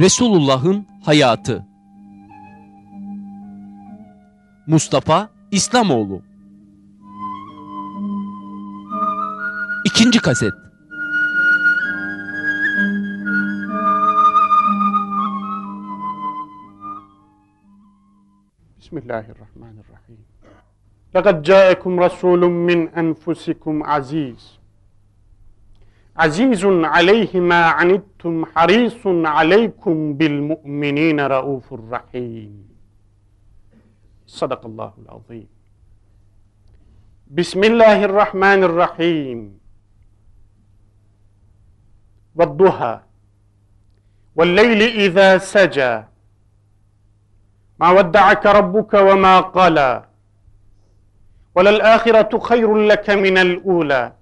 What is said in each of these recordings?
Resulullah'ın hayatı Mustafa İslamoğlu İkinci kaset Bismillahirrahmanirrahim. لَقَدْ جَاءَكُمْ رَسُولٌ مِّنْ أَنْفُسِكُمْ عَزِيزٌ عَزِيزٌ عَلَيْهِ مَا عَنِتُّمْ حَرِيصٌ عَلَيْكُمْ بِالْمُؤْمِنِينَ رَؤُوفٌ رَحِيمٌ Sadakallahul azim. Bismillahirrahmanirrahim. وَالضُّحَى وَاللَّيْلِ إِذَا سَجَى ما ودعك ربك وما قلى وللآخرة خير لك من الأولى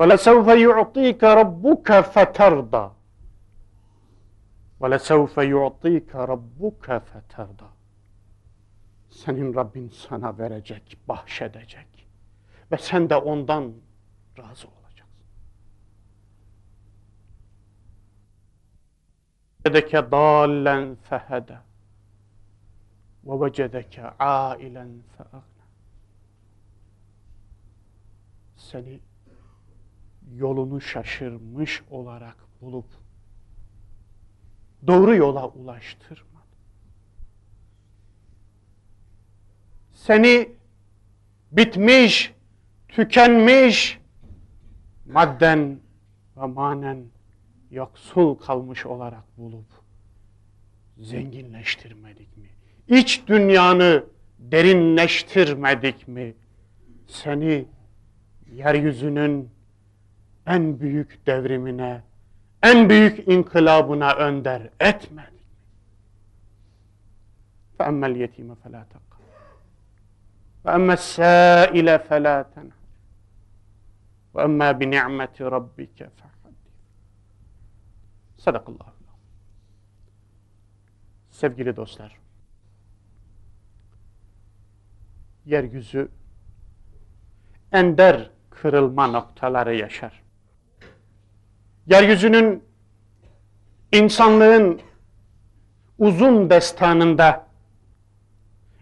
ولسوف يعطيك ربك فترضى ولسوف يعطيك ربك فترضى Senin Rabbin sana verecek, bahşedecek ve sen de ondan razı olacaksın. Yedeke dallen fehede ve vecedeke ailen feagna. Seni yolunu şaşırmış olarak bulup doğru yola ulaştırmadı. Seni bitmiş, tükenmiş, madden ve manen yoksul kalmış olarak bulup zenginleştirmedik mi? İç dünyanı derinleştirmedik mi? Seni yeryüzünün en büyük devrimine, en büyük inkılabına önder etmedik mi? فَأَمَّا الْيَتِيمَ فَلَا تَقَّرْ وَأَمَّا السَّائِلَ فَلَا تَنْهَرْ وَأَمَّا بِنِعْمَةِ رَبِّكَ فَحَدِّثْ Sadakallahu Sevgili dostlar, yeryüzü ender kırılma noktaları yaşar. Yeryüzünün insanlığın uzun destanında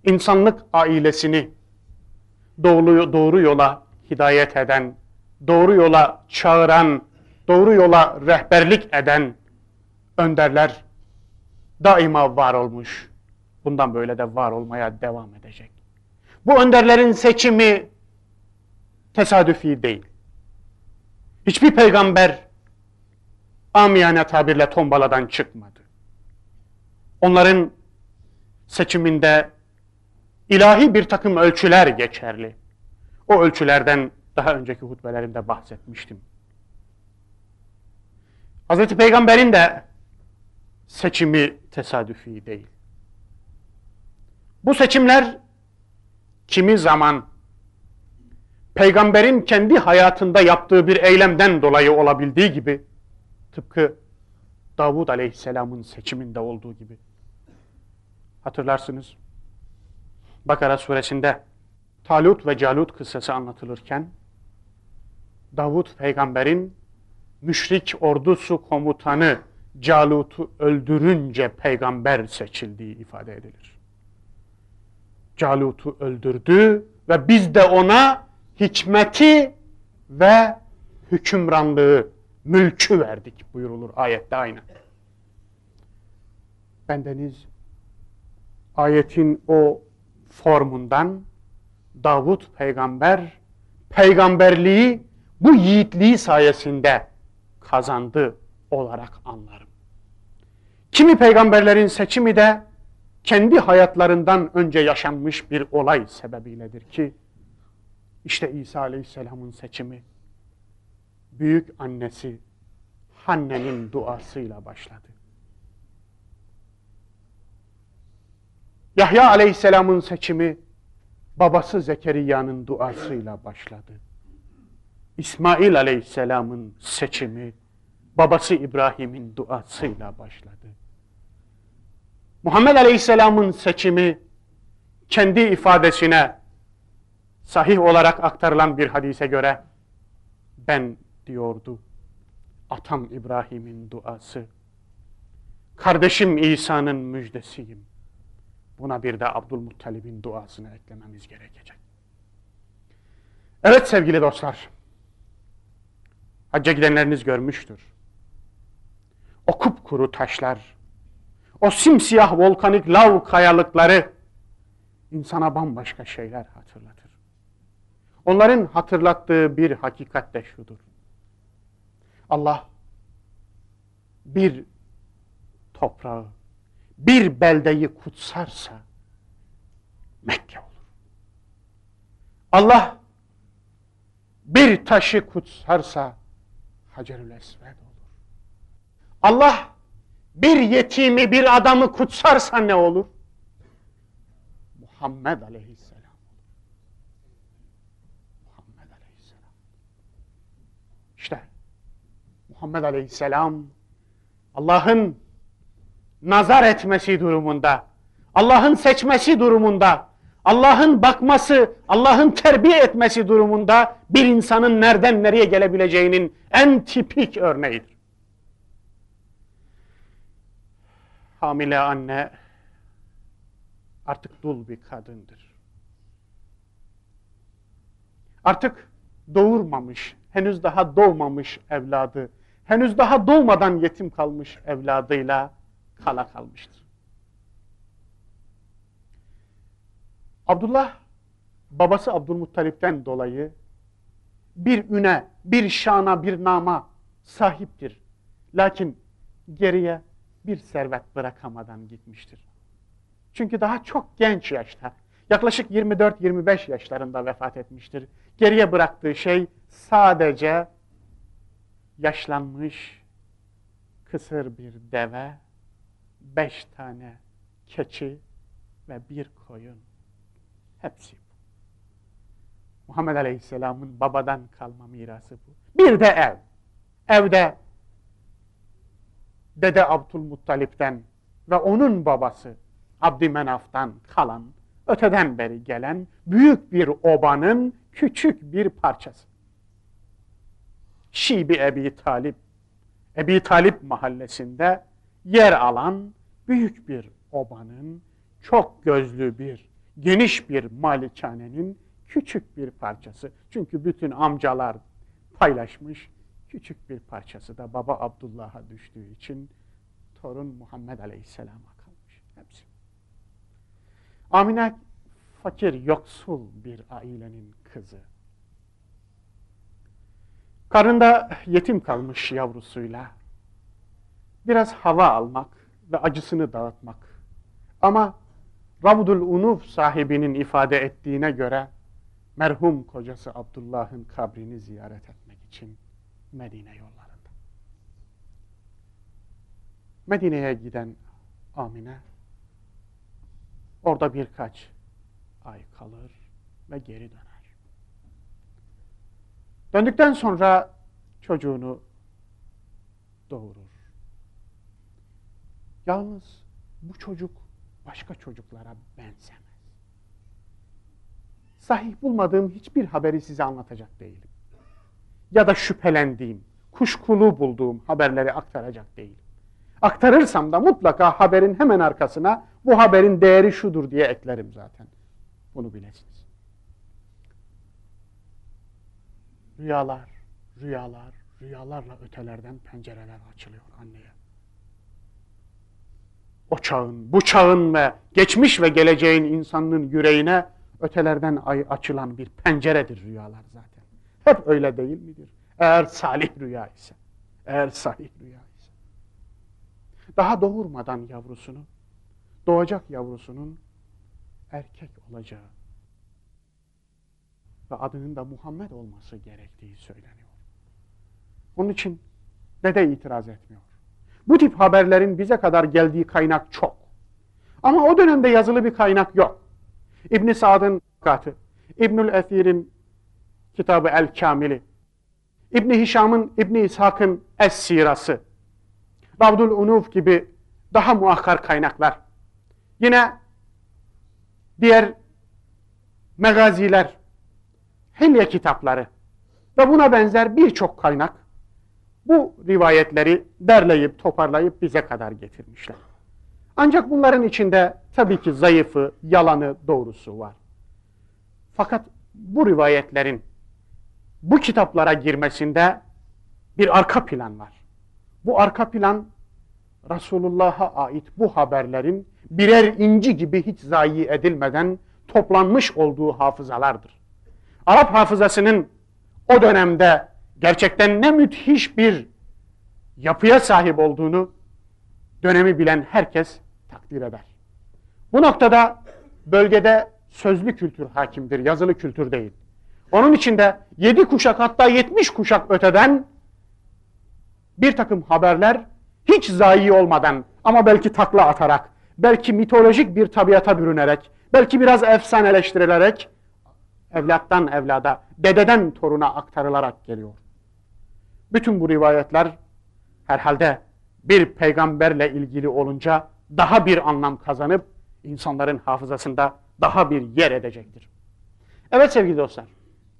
insanlık ailesini doğru, doğru yola hidayet eden, doğru yola çağıran, doğru yola rehberlik eden önderler daima var olmuş. Bundan böyle de var olmaya devam edecek. Bu önderlerin seçimi tesadüfi değil. Hiçbir peygamber amiyane tabirle tombaladan çıkmadı. Onların seçiminde ilahi bir takım ölçüler geçerli. O ölçülerden daha önceki hutbelerimde bahsetmiştim. Hazreti Peygamber'in de seçimi tesadüfi değil. Bu seçimler kimi zaman peygamberin kendi hayatında yaptığı bir eylemden dolayı olabildiği gibi tıpkı Davud aleyhisselamın seçiminde olduğu gibi. Hatırlarsınız. Bakara suresinde Talut ve Calut kıssası anlatılırken Davud peygamberin müşrik ordusu komutanı Calut'u öldürünce peygamber seçildiği ifade edilir. Calut'u öldürdü ve biz de ona hikmeti ve hükümranlığı, mülkü verdik buyurulur ayette aynı. Bendeniz ayetin o formundan Davut peygamber peygamberliği bu yiğitliği sayesinde kazandı olarak anlarım. Kimi peygamberlerin seçimi de kendi hayatlarından önce yaşanmış bir olay sebebiyledir ki işte İsa Aleyhisselam'ın seçimi büyük annesi Hanne'nin duasıyla başladı. Yahya Aleyhisselam'ın seçimi babası Zekeriya'nın duasıyla başladı. İsmail Aleyhisselam'ın seçimi babası İbrahim'in duasıyla başladı. Muhammed Aleyhisselam'ın seçimi kendi ifadesine sahih olarak aktarılan bir hadise göre ben diyordu atam İbrahim'in duası Kardeşim İsa'nın müjdesiyim. Buna bir de Abdülmuttalib'in duasını eklememiz gerekecek. Evet sevgili dostlar. Hacca gidenleriniz görmüştür. O kupkuru taşlar, o simsiyah volkanik lav kayalıkları insana bambaşka şeyler hatırlatır. Onların hatırlattığı bir hakikat de şudur. Allah bir toprağı, bir beldeyi kutsarsa Mekke olur. Allah bir taşı kutsarsa Hacerül Esved olur. Allah bir yetimi, bir adamı kutsarsa ne olur? Muhammed Aleyhisselam olur. Muhammed Aleyhisselam. İşte Muhammed Aleyhisselam Allah'ın nazar etmesi durumunda, Allah'ın seçmesi durumunda, Allah'ın bakması, Allah'ın terbiye etmesi durumunda bir insanın nereden nereye gelebileceğinin en tipik örneğidir. Hamile anne artık dul bir kadındır. Artık doğurmamış, henüz daha doğmamış evladı, henüz daha doğmadan yetim kalmış evladıyla kala kalmıştır. Abdullah babası Abdülmuttalip'ten dolayı bir üne, bir şana, bir nama sahiptir. Lakin geriye bir servet bırakamadan gitmiştir. Çünkü daha çok genç yaşta, yaklaşık 24-25 yaşlarında vefat etmiştir. Geriye bıraktığı şey sadece yaşlanmış, kısır bir deve, beş tane keçi ve bir koyun. Hepsi bu. Muhammed Aleyhisselam'ın babadan kalma mirası bu. Bir de ev. Evde Dede Abdülmuttalip'ten ve onun babası Abdümenaf'tan kalan, öteden beri gelen büyük bir obanın küçük bir parçası. Şibi Ebi Talip, Ebi Talip mahallesinde yer alan büyük bir obanın, çok gözlü bir, geniş bir malikanenin küçük bir parçası. Çünkü bütün amcalar paylaşmış, küçük bir parçası da baba Abdullah'a düştüğü için torun Muhammed Aleyhisselam'a kalmış. Hepsi. Amine fakir, yoksul bir ailenin kızı. Karında yetim kalmış yavrusuyla biraz hava almak ve acısını dağıtmak. Ama Ravdul Unuf sahibinin ifade ettiğine göre merhum kocası Abdullah'ın kabrini ziyaret etmek için Medine yollarında. Medine'ye giden Amine orada birkaç ay kalır ve geri döner. Döndükten sonra çocuğunu doğurur. Yalnız bu çocuk başka çocuklara benzemez. Sahih bulmadığım hiçbir haberi size anlatacak değilim. Ya da şüphelendiğim, kuşkulu bulduğum haberleri aktaracak değilim. Aktarırsam da mutlaka haberin hemen arkasına bu haberin değeri şudur diye eklerim zaten. Bunu bilesiniz. Rüyalar, rüyalar, rüyalarla ötelerden pencereler açılıyor anneye. O çağın, bu çağın ve geçmiş ve geleceğin insanlığın yüreğine ötelerden açılan bir penceredir rüyalar zaten. Hep öyle değil midir? Eğer salih rüya ise, eğer sahih rüya ise. Daha doğurmadan yavrusunu, doğacak yavrusunun erkek olacağı ve adının da Muhammed olması gerektiği söyleniyor. Onun için dede itiraz etmiyor. Bu tip haberlerin bize kadar geldiği kaynak çok. Ama o dönemde yazılı bir kaynak yok. İbn Sa'd'ın katı, İbnül Esir'in kitabı El Kamili, İbn Hişam'ın İbn İshak'ın Es-Sirası, Ravdul Unuf gibi daha muakkar kaynaklar. Yine diğer megaziler, hilye kitapları ve buna benzer birçok kaynak bu rivayetleri derleyip toparlayıp bize kadar getirmişler. Ancak bunların içinde tabii ki zayıfı, yalanı, doğrusu var. Fakat bu rivayetlerin bu kitaplara girmesinde bir arka plan var. Bu arka plan Resulullah'a ait bu haberlerin birer inci gibi hiç zayi edilmeden toplanmış olduğu hafızalardır. Arap hafızasının o dönemde gerçekten ne müthiş bir yapıya sahip olduğunu dönemi bilen herkes takdir eder. Bu noktada bölgede sözlü kültür hakimdir, yazılı kültür değil. Onun içinde yedi kuşak hatta yetmiş kuşak öteden bir takım haberler hiç zayi olmadan ama belki takla atarak, belki mitolojik bir tabiata bürünerek, belki biraz efsaneleştirilerek evlattan evlada, dededen toruna aktarılarak geliyor. Bütün bu rivayetler herhalde bir peygamberle ilgili olunca daha bir anlam kazanıp insanların hafızasında daha bir yer edecektir. Evet sevgili dostlar,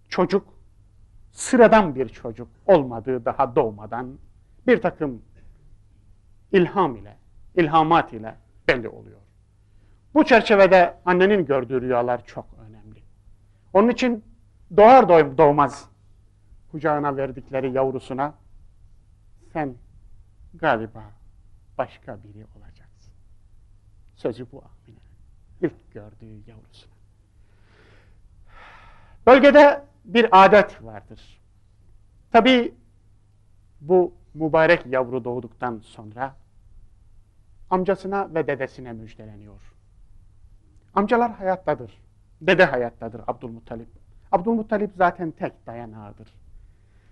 çocuk sıradan bir çocuk olmadığı daha doğmadan bir takım ilham ile, ilhamat ile belli oluyor. Bu çerçevede annenin gördüğü rüyalar çok. Onun için doğar doğmaz kucağına verdikleri yavrusuna sen galiba başka biri olacaksın. Sözü bu Amine. İlk gördüğü yavrusuna. Bölgede bir adet vardır. Tabi bu mübarek yavru doğduktan sonra amcasına ve dedesine müjdeleniyor. Amcalar hayattadır. Dede hayattadır Abdülmuttalip. Abdülmuttalip zaten tek dayanağıdır.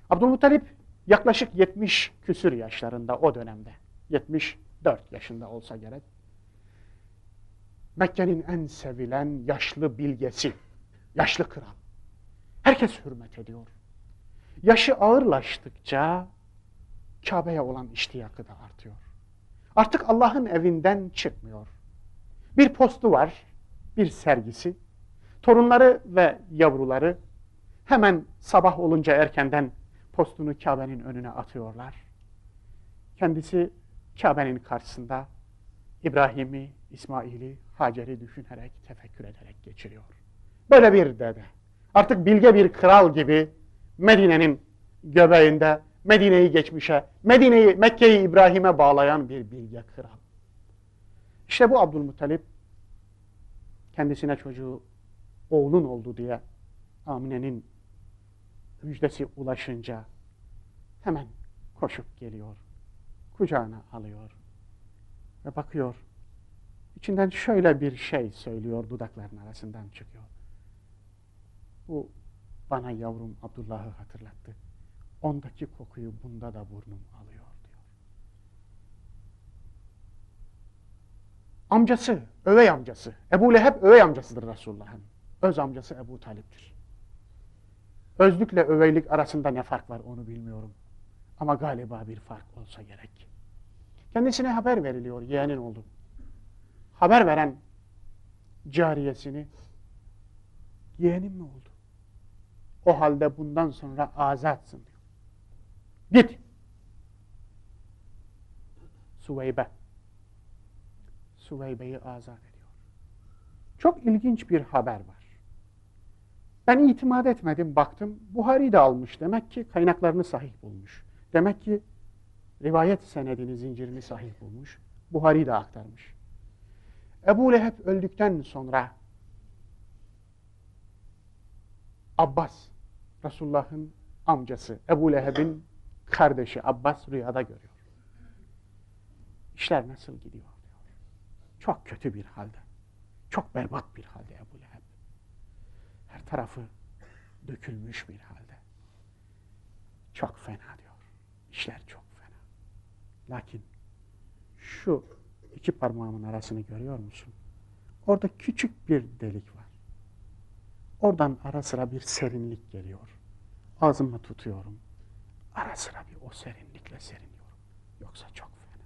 Abdülmuttalip yaklaşık 70 küsür yaşlarında o dönemde. 74 yaşında olsa gerek. Mekke'nin en sevilen yaşlı bilgesi, yaşlı kral. Herkes hürmet ediyor. Yaşı ağırlaştıkça Kabe'ye olan iştiyakı da artıyor. Artık Allah'ın evinden çıkmıyor. Bir postu var, bir sergisi. Torunları ve yavruları hemen sabah olunca erkenden postunu Kabe'nin önüne atıyorlar. Kendisi Kabe'nin karşısında İbrahim'i, İsmail'i, Hacer'i düşünerek, tefekkür ederek geçiriyor. Böyle bir dede. Artık bilge bir kral gibi Medine'nin göbeğinde Medine'yi geçmişe, Medine'yi, Mekke'yi İbrahim'e bağlayan bir bilge kral. İşte bu Abdülmuttalip kendisine çocuğu oğlun oldu diye Amine'nin müjdesi ulaşınca hemen koşup geliyor. Kucağına alıyor ve bakıyor. İçinden şöyle bir şey söylüyor dudakların arasından çıkıyor. Bu bana yavrum Abdullah'ı hatırlattı. Ondaki kokuyu bunda da burnum alıyor diyor. Amcası, övey amcası. Ebu Leheb övey amcasıdır Resulullah'ın. Öz amcası Ebu Talip'tir. Özlükle öveylik arasında ne fark var onu bilmiyorum. Ama galiba bir fark olsa gerek. Kendisine haber veriliyor yeğenin oldu. Haber veren cariyesini yeğenim mi oldu? O halde bundan sonra azatsın diyor. Git. Suveybe. Suveybe'yi azat ediyor. Çok ilginç bir haber var. Ben itimat etmedim, baktım. Buhari de almış. Demek ki kaynaklarını sahih bulmuş. Demek ki rivayet senedini, zincirini sahih bulmuş. Buhari de aktarmış. Ebu Leheb öldükten sonra Abbas, Resulullah'ın amcası, Ebu Leheb'in kardeşi Abbas rüyada görüyor. İşler nasıl gidiyor diyor. Çok kötü bir halde. Çok berbat bir halde Ebu Leheb. Her tarafı dökülmüş bir halde. Çok fena diyor. İşler çok fena. Lakin şu iki parmağımın arasını görüyor musun? Orada küçük bir delik var. Oradan ara sıra bir serinlik geliyor. Ağzımı tutuyorum. Ara sıra bir o serinlikle seriniyorum. Yoksa çok fena.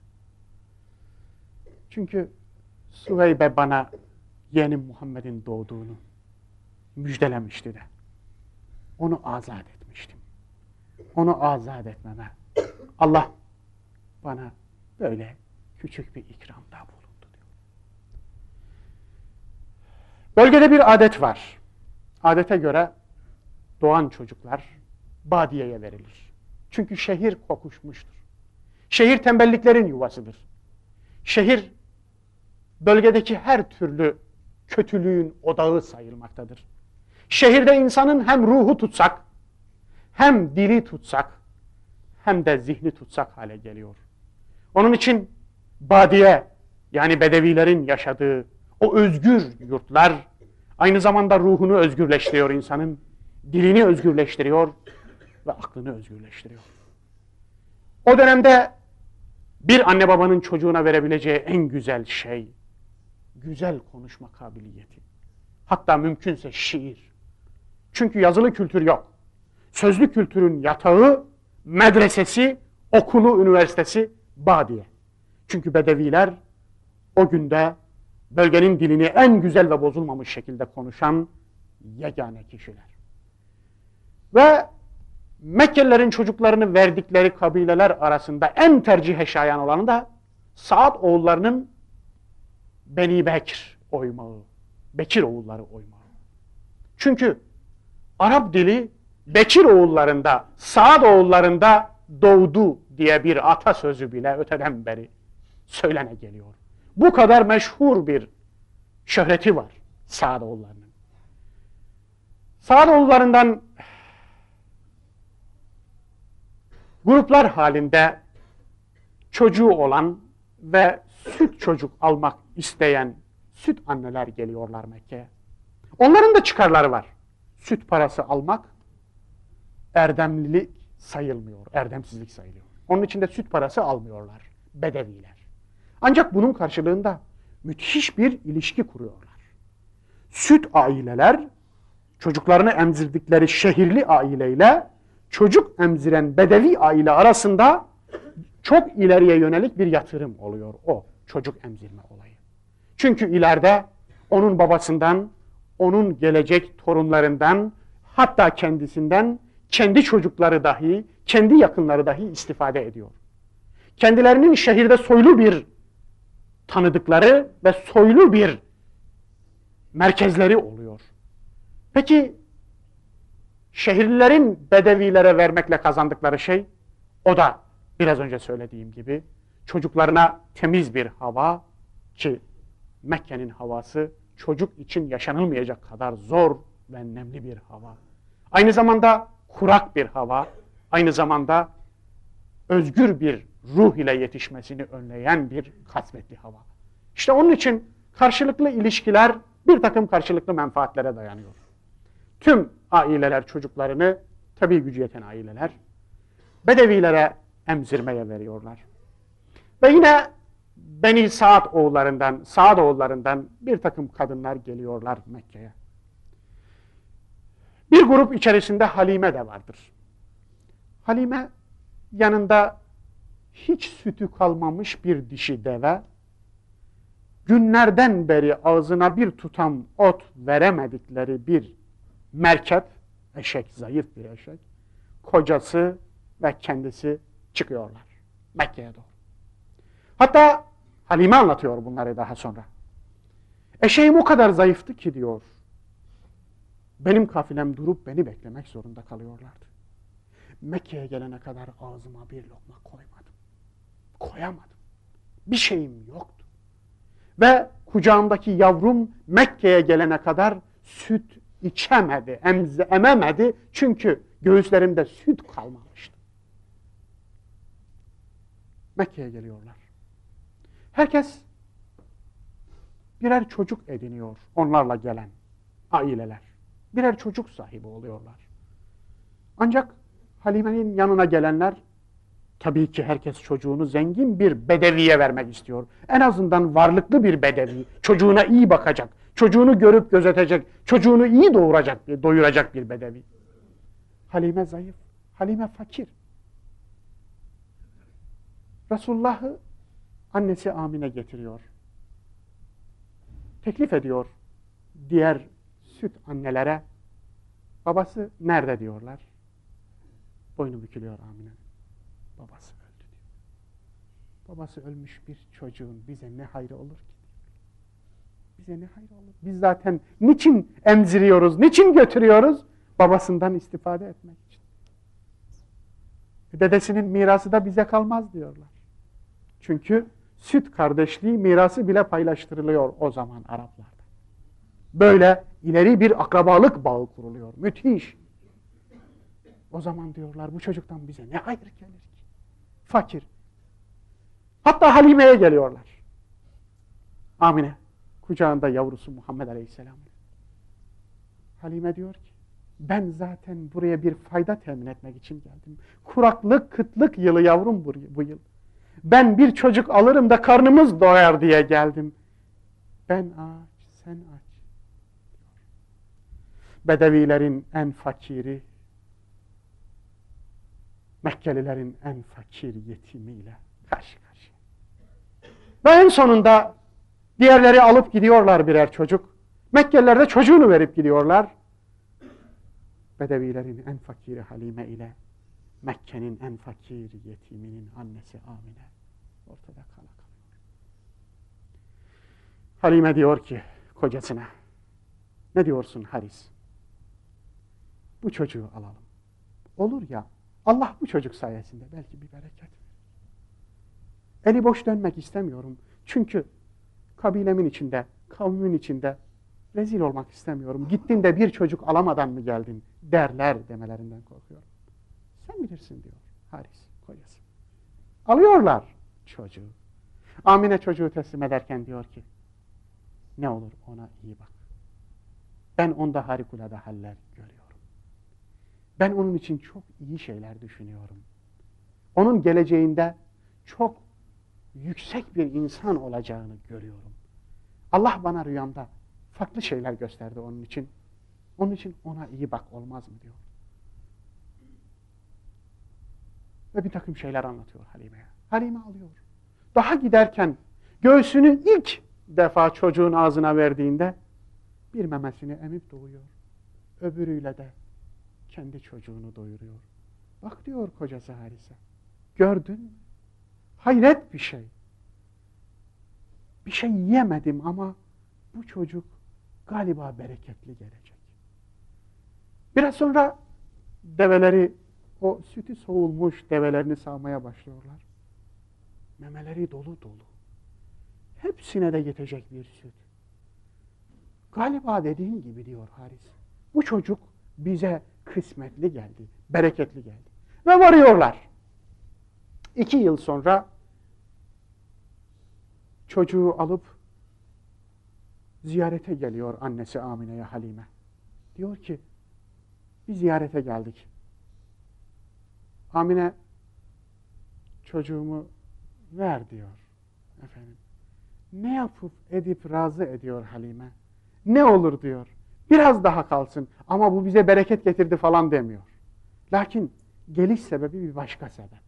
Çünkü Süveybe bana yeni Muhammed'in doğduğunu müjdelemişti de. Onu azat etmiştim. Onu azat etmeme Allah bana böyle küçük bir ikramda bulundu diyor. Bölgede bir adet var. Adete göre doğan çocuklar badiyeye verilir. Çünkü şehir kokuşmuştur. Şehir tembelliklerin yuvasıdır. Şehir bölgedeki her türlü kötülüğün odağı sayılmaktadır. Şehirde insanın hem ruhu tutsak, hem dili tutsak, hem de zihni tutsak hale geliyor. Onun için badiye yani bedevilerin yaşadığı o özgür yurtlar aynı zamanda ruhunu özgürleştiriyor insanın, dilini özgürleştiriyor ve aklını özgürleştiriyor. O dönemde bir anne babanın çocuğuna verebileceği en güzel şey güzel konuşma kabiliyeti. Hatta mümkünse şiir. Çünkü yazılı kültür yok. Sözlü kültürün yatağı, medresesi, okulu, üniversitesi Badiye. Çünkü Bedeviler o günde bölgenin dilini en güzel ve bozulmamış şekilde konuşan yegane kişiler. Ve Mekkelilerin çocuklarını verdikleri kabileler arasında en tercihe şayan olanı da Saad oğullarının Beni Bekir oymağı, Bekir oğulları oymağı. Çünkü Arap dili Bekir oğullarında, Saad oğullarında doğdu diye bir atasözü bile öteden beri söylene geliyor. Bu kadar meşhur bir şöhreti var Saad oğullarının. Saad oğullarından gruplar halinde çocuğu olan ve süt çocuk almak isteyen süt anneler geliyorlar Mekke'ye. Onların da çıkarları var. Süt parası almak erdemlilik sayılmıyor, erdemsizlik sayılıyor. Onun için de süt parası almıyorlar bedeviler. Ancak bunun karşılığında müthiş bir ilişki kuruyorlar. Süt aileler çocuklarını emzirdikleri şehirli aileyle çocuk emziren bedevi aile arasında çok ileriye yönelik bir yatırım oluyor o çocuk emzirme olayı. Çünkü ileride onun babasından, onun gelecek torunlarından, hatta kendisinden kendi çocukları dahi, kendi yakınları dahi istifade ediyor. Kendilerinin şehirde soylu bir tanıdıkları ve soylu bir merkezleri oluyor. Peki şehirlilerin bedevilere vermekle kazandıkları şey o da biraz önce söylediğim gibi çocuklarına temiz bir hava ki Mekke'nin havası çocuk için yaşanılmayacak kadar zor ve nemli bir hava. Aynı zamanda kurak bir hava, aynı zamanda özgür bir ruh ile yetişmesini önleyen bir kasvetli hava. İşte onun için karşılıklı ilişkiler bir takım karşılıklı menfaatlere dayanıyor. Tüm aileler çocuklarını, tabi gücü yeten aileler, bedevilere emzirmeye veriyorlar. Ve yine Beni Saad oğullarından, Saad oğullarından bir takım kadınlar geliyorlar Mekke'ye. Bir grup içerisinde Halime de vardır. Halime yanında hiç sütü kalmamış bir dişi deve, günlerden beri ağzına bir tutam ot veremedikleri bir merkep, eşek, zayıf bir eşek, kocası ve kendisi çıkıyorlar Mekke'ye doğru. Hatta Halime anlatıyor bunları daha sonra. Eşeğim o kadar zayıftı ki diyor, benim kafilem durup beni beklemek zorunda kalıyorlardı. Mekke'ye gelene kadar ağzıma bir lokma koymadım. Koyamadım. Bir şeyim yoktu. Ve kucağımdaki yavrum Mekke'ye gelene kadar süt içemedi, emze, ememedi. Çünkü göğüslerimde süt kalmamıştı. Mekke'ye geliyorlar. Herkes birer çocuk ediniyor onlarla gelen aileler. Birer çocuk sahibi oluyorlar. Ancak Halime'nin yanına gelenler tabii ki herkes çocuğunu zengin bir bedeviye vermek istiyor. En azından varlıklı bir bedevi, çocuğuna iyi bakacak, çocuğunu görüp gözetecek, çocuğunu iyi doğuracak, doyuracak bir bedevi. Halime zayıf, Halime fakir. Resulullah'ı annesi Amine getiriyor. Teklif ediyor diğer süt annelere. Babası nerede diyorlar. Boynu bükülüyor Amine. Babası öldü. babası ölmüş bir çocuğun bize ne hayrı olur ki? Bize ne hayrı olur? Biz zaten niçin emziriyoruz, niçin götürüyoruz? Babasından istifade etmek için. Dedesinin mirası da bize kalmaz diyorlar. Çünkü süt kardeşliği mirası bile paylaştırılıyor o zaman Araplarda. Böyle ileri bir akrabalık bağı kuruluyor. Müthiş. O zaman diyorlar bu çocuktan bize ne hayır gelir ki? Fakir. Hatta Halime'ye geliyorlar. Amine. Kucağında yavrusu Muhammed Aleyhisselam. Halime diyor ki ben zaten buraya bir fayda temin etmek için geldim. Kuraklık, kıtlık yılı yavrum bu, bu yıl. Ben bir çocuk alırım da karnımız doyar diye geldim. Ben aç, sen aç. Bedevilerin en fakiri, Mekkelilerin en fakir yetimiyle karşı karşıya. Ve en sonunda diğerleri alıp gidiyorlar birer çocuk. Mekkeliler de çocuğunu verip gidiyorlar. Bedevilerin en fakiri Halime ile Mekke'nin en fakir yetiminin annesi Amine ortada kala kalıyor. Halime diyor ki kocasına ne diyorsun Haris? Bu çocuğu alalım. Olur ya Allah bu çocuk sayesinde belki bir bereket. Eli boş dönmek istemiyorum. Çünkü kabilemin içinde, kavmimin içinde rezil olmak istemiyorum. Gittin de bir çocuk alamadan mı geldin derler demelerinden korkuyorum. Sen bilirsin diyor Haris kocası. Alıyorlar çocuğu. Amine çocuğu teslim ederken diyor ki ne olur ona iyi bak. Ben onda harikulade haller görüyorum. Ben onun için çok iyi şeyler düşünüyorum. Onun geleceğinde çok yüksek bir insan olacağını görüyorum. Allah bana rüyamda farklı şeyler gösterdi onun için. Onun için ona iyi bak olmaz mı diyor. Ve bir takım şeyler anlatıyor Halime'ye. Halime alıyor. Daha giderken göğsünü ilk defa çocuğun ağzına verdiğinde bir memesini emip doğuyor. Öbürüyle de kendi çocuğunu doyuruyor. Bak diyor kocası Haris'e. Gördün mü? Hayret bir şey. Bir şey yiyemedim ama bu çocuk galiba bereketli gelecek. Biraz sonra develeri, o sütü soğulmuş develerini sağmaya başlıyorlar. Memeleri dolu dolu. Hepsine de yetecek bir süt. Galiba dediğin gibi diyor Haris. Bu çocuk bize kısmetli geldi, bereketli geldi. Ve varıyorlar. İki yıl sonra çocuğu alıp ziyarete geliyor annesi Amine'ye Halime. Diyor ki, bir ziyarete geldik. Amine çocuğumu ver diyor efendim. Ne yapıp edip razı ediyor Halime. Ne olur diyor. Biraz daha kalsın ama bu bize bereket getirdi falan demiyor. Lakin geliş sebebi bir başka sebep.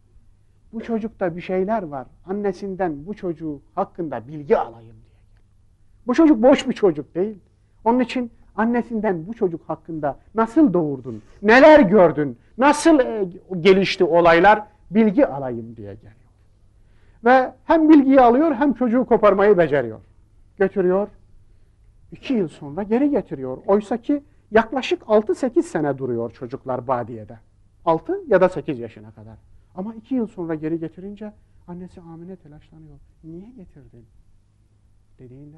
Bu çocukta bir şeyler var. Annesinden bu çocuğu hakkında bilgi alayım diye. Bu çocuk boş bir çocuk değil. Onun için annesinden bu çocuk hakkında nasıl doğurdun, neler gördün, nasıl e, gelişti olaylar bilgi alayım diye geliyor. Ve hem bilgiyi alıyor hem çocuğu koparmayı beceriyor. Götürüyor. İki yıl sonra geri getiriyor. Oysa ki yaklaşık 6-8 sene duruyor çocuklar badiyede. 6 ya da 8 yaşına kadar. Ama iki yıl sonra geri getirince annesi Amine telaşlanıyor. Niye getirdin? Dediğinde.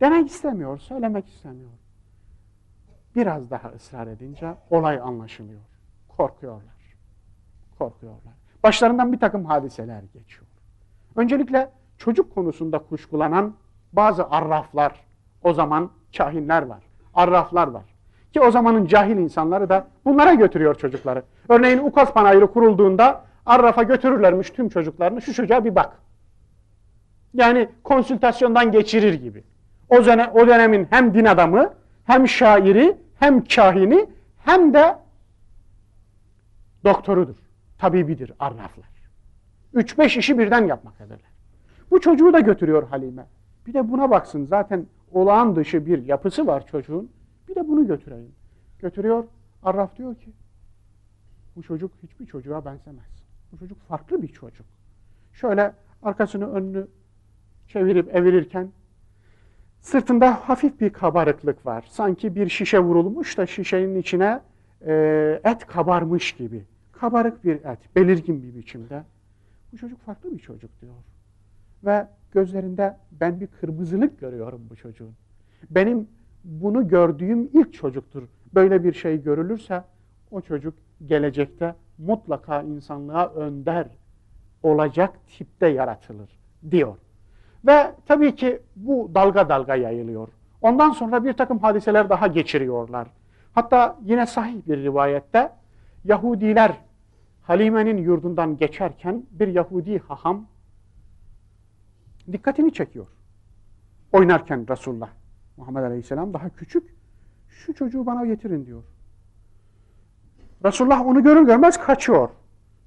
Demek istemiyor, söylemek istemiyor. Biraz daha ısrar edince olay anlaşılıyor. Korkuyorlar. Korkuyorlar. Başlarından bir takım hadiseler geçiyor. Öncelikle çocuk konusunda kuşkulanan bazı arraflar, o zaman kahinler var, arraflar var. Ki o zamanın cahil insanları da bunlara götürüyor çocukları. Örneğin Ukaz Panayırı kurulduğunda Arraf'a götürürlermiş tüm çocuklarını. Şu çocuğa bir bak. Yani konsültasyondan geçirir gibi. O, dönem, o dönemin hem din adamı, hem şairi, hem kahini, hem de doktorudur. Tabibidir Arraflar. Üç beş işi birden yapmaktadırlar. Bu çocuğu da götürüyor Halime. Bir de buna baksın. Zaten olağan dışı bir yapısı var çocuğun. Bir de bunu götüreyim. Götürüyor. Arraf diyor ki bu çocuk hiçbir çocuğa benzemez. Bu çocuk farklı bir çocuk. Şöyle arkasını önünü çevirip evirirken sırtında hafif bir kabarıklık var. Sanki bir şişe vurulmuş da şişenin içine e, et kabarmış gibi. Kabarık bir et, belirgin bir biçimde. Bu çocuk farklı bir çocuk diyor. Ve gözlerinde ben bir kırmızılık görüyorum bu çocuğun. Benim bunu gördüğüm ilk çocuktur. Böyle bir şey görülürse o çocuk gelecekte mutlaka insanlığa önder olacak tipte yaratılır diyor. Ve tabii ki bu dalga dalga yayılıyor. Ondan sonra bir takım hadiseler daha geçiriyorlar. Hatta yine sahih bir rivayette Yahudiler Halime'nin yurdundan geçerken bir Yahudi haham dikkatini çekiyor. Oynarken Resulullah Muhammed Aleyhisselam daha küçük. Şu çocuğu bana getirin diyor. Resulullah onu görür görmez kaçıyor.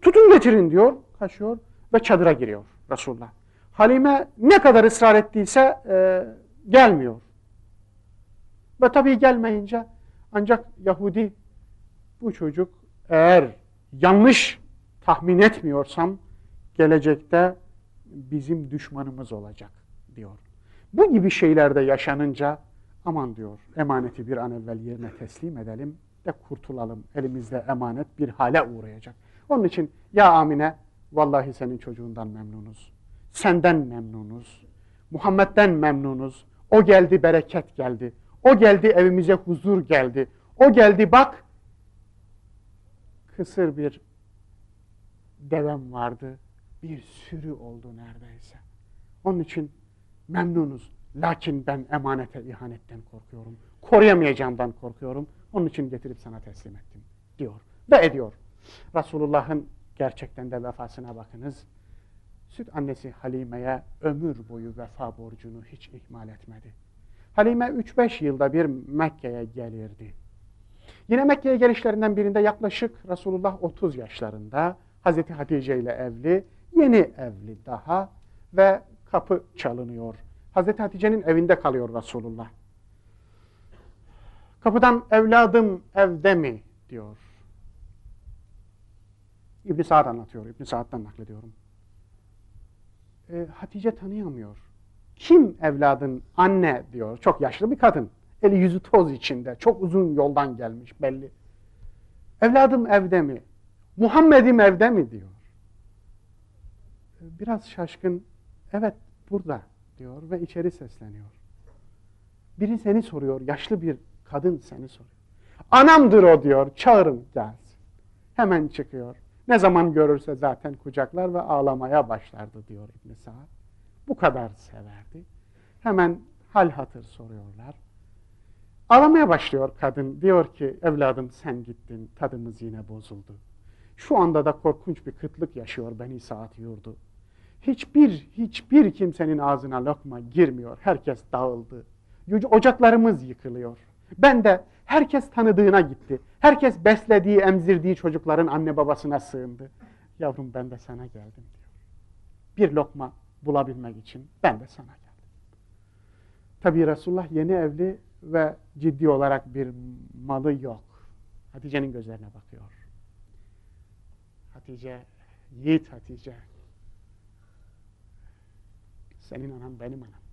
Tutun getirin diyor. Kaçıyor ve çadıra giriyor Resulullah. Halime ne kadar ısrar ettiyse e, gelmiyor. Ve tabii gelmeyince ancak Yahudi bu çocuk eğer yanlış tahmin etmiyorsam gelecekte bizim düşmanımız olacak diyor. Bu gibi şeylerde yaşanınca aman diyor emaneti bir an evvel yerine teslim edelim de kurtulalım. Elimizde emanet bir hale uğrayacak. Onun için ya Amine vallahi senin çocuğundan memnunuz. Senden memnunuz. Muhammed'den memnunuz. O geldi bereket geldi. O geldi evimize huzur geldi. O geldi bak kısır bir devem vardı. Bir sürü oldu neredeyse. Onun için memnunuz. Lakin ben emanete ihanetten korkuyorum. Koruyamayacağımdan korkuyorum. Onun için getirip sana teslim ettim diyor. Ve ediyor. Resulullah'ın gerçekten de vefasına bakınız. Süt annesi Halime'ye ömür boyu vefa borcunu hiç ihmal etmedi. Halime 3-5 yılda bir Mekke'ye gelirdi. Yine Mekke'ye gelişlerinden birinde yaklaşık Resulullah 30 yaşlarında Hazreti Hatice ile evli, yeni evli daha ve kapı çalınıyor. Hazreti Hatice'nin evinde kalıyor Resulullah. Kapıdan evladım evde mi diyor. İbn Sa'd anlatıyor. İbn Sa'd'dan naklediyorum. E, Hatice tanıyamıyor. Kim evladın anne diyor. Çok yaşlı bir kadın. Eli yüzü toz içinde. Çok uzun yoldan gelmiş belli. Evladım evde mi? Muhammed'im evde mi diyor. Biraz şaşkın. Evet burada diyor ve içeri sesleniyor. Biri seni soruyor. Yaşlı bir kadın seni soruyor. Anamdır o diyor. Çağırın gelsin. Hemen çıkıyor. Ne zaman görürse zaten kucaklar ve ağlamaya başlardı diyor İbn Sa'd. Bu kadar severdi. Hemen hal hatır soruyorlar. Ağlamaya başlıyor kadın. Diyor ki evladım sen gittin. Tadımız yine bozuldu. Şu anda da korkunç bir kıtlık yaşıyor Beni Saat yurdu. Hiçbir, hiçbir kimsenin ağzına lokma girmiyor. Herkes dağıldı. Ocaklarımız yıkılıyor. Ben de herkes tanıdığına gitti. Herkes beslediği, emzirdiği çocukların anne babasına sığındı. Yavrum ben de sana geldim diyor. Bir lokma bulabilmek için ben de sana geldim. Tabi Resulullah yeni evli ve ciddi olarak bir malı yok. Hatice'nin gözlerine bakıyor. Hatice, yiğit Hatice. Senin anan benim anam.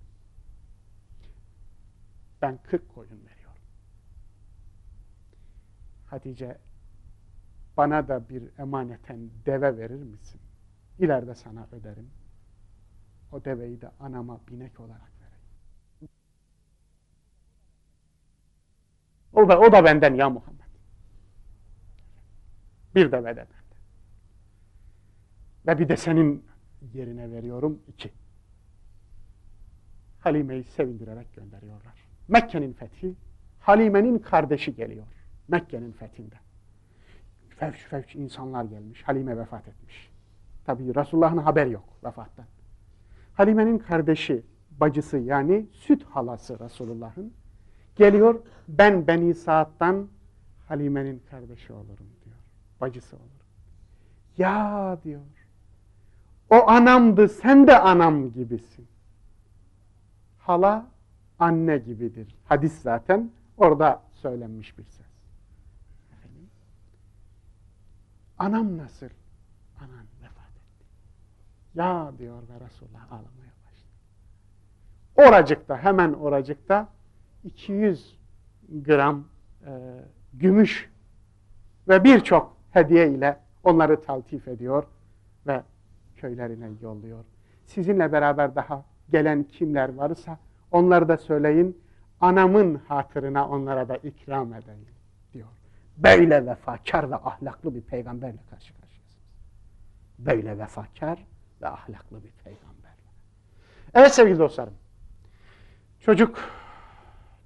Ben kırk koyun veriyorum. Hatice, bana da bir emaneten deve verir misin? İleride sana öderim. O deveyi de anama binek olarak vereyim. O da, o da benden ya Muhammed. Bir deve de benden. Ve bir de senin yerine veriyorum iki. Halime'yi sevindirerek gönderiyorlar. Mekke'nin fethi, Halime'nin kardeşi geliyor. Mekke'nin fethinde. Fevç fevç insanlar gelmiş. Halime vefat etmiş. Tabi Resulullah'ın haber yok vefattan. Halime'nin kardeşi, bacısı yani süt halası Resulullah'ın geliyor. Ben Beni Saad'dan Halime'nin kardeşi olurum diyor. Bacısı olurum. Ya diyor. O anamdı, sen de anam gibisin. Hala anne gibidir. Hadis zaten orada söylenmiş bir söz. Efendim? Anam nasıl? Anan vefat etti. Ya diyor ve Resulullah ağlamaya başladı. Oracıkta hemen oracıkta 200 gram e, gümüş ve birçok hediye ile onları taltif ediyor ve köylerine yolluyor. Sizinle beraber daha gelen kimler varsa onları da söyleyin. Anamın hatırına onlara da ikram edeyim. Böyle vefakar ve ahlaklı bir peygamberle karşı karşıyasınız. Böyle vefakar ve ahlaklı bir peygamberle. Evet sevgili dostlarım. Çocuk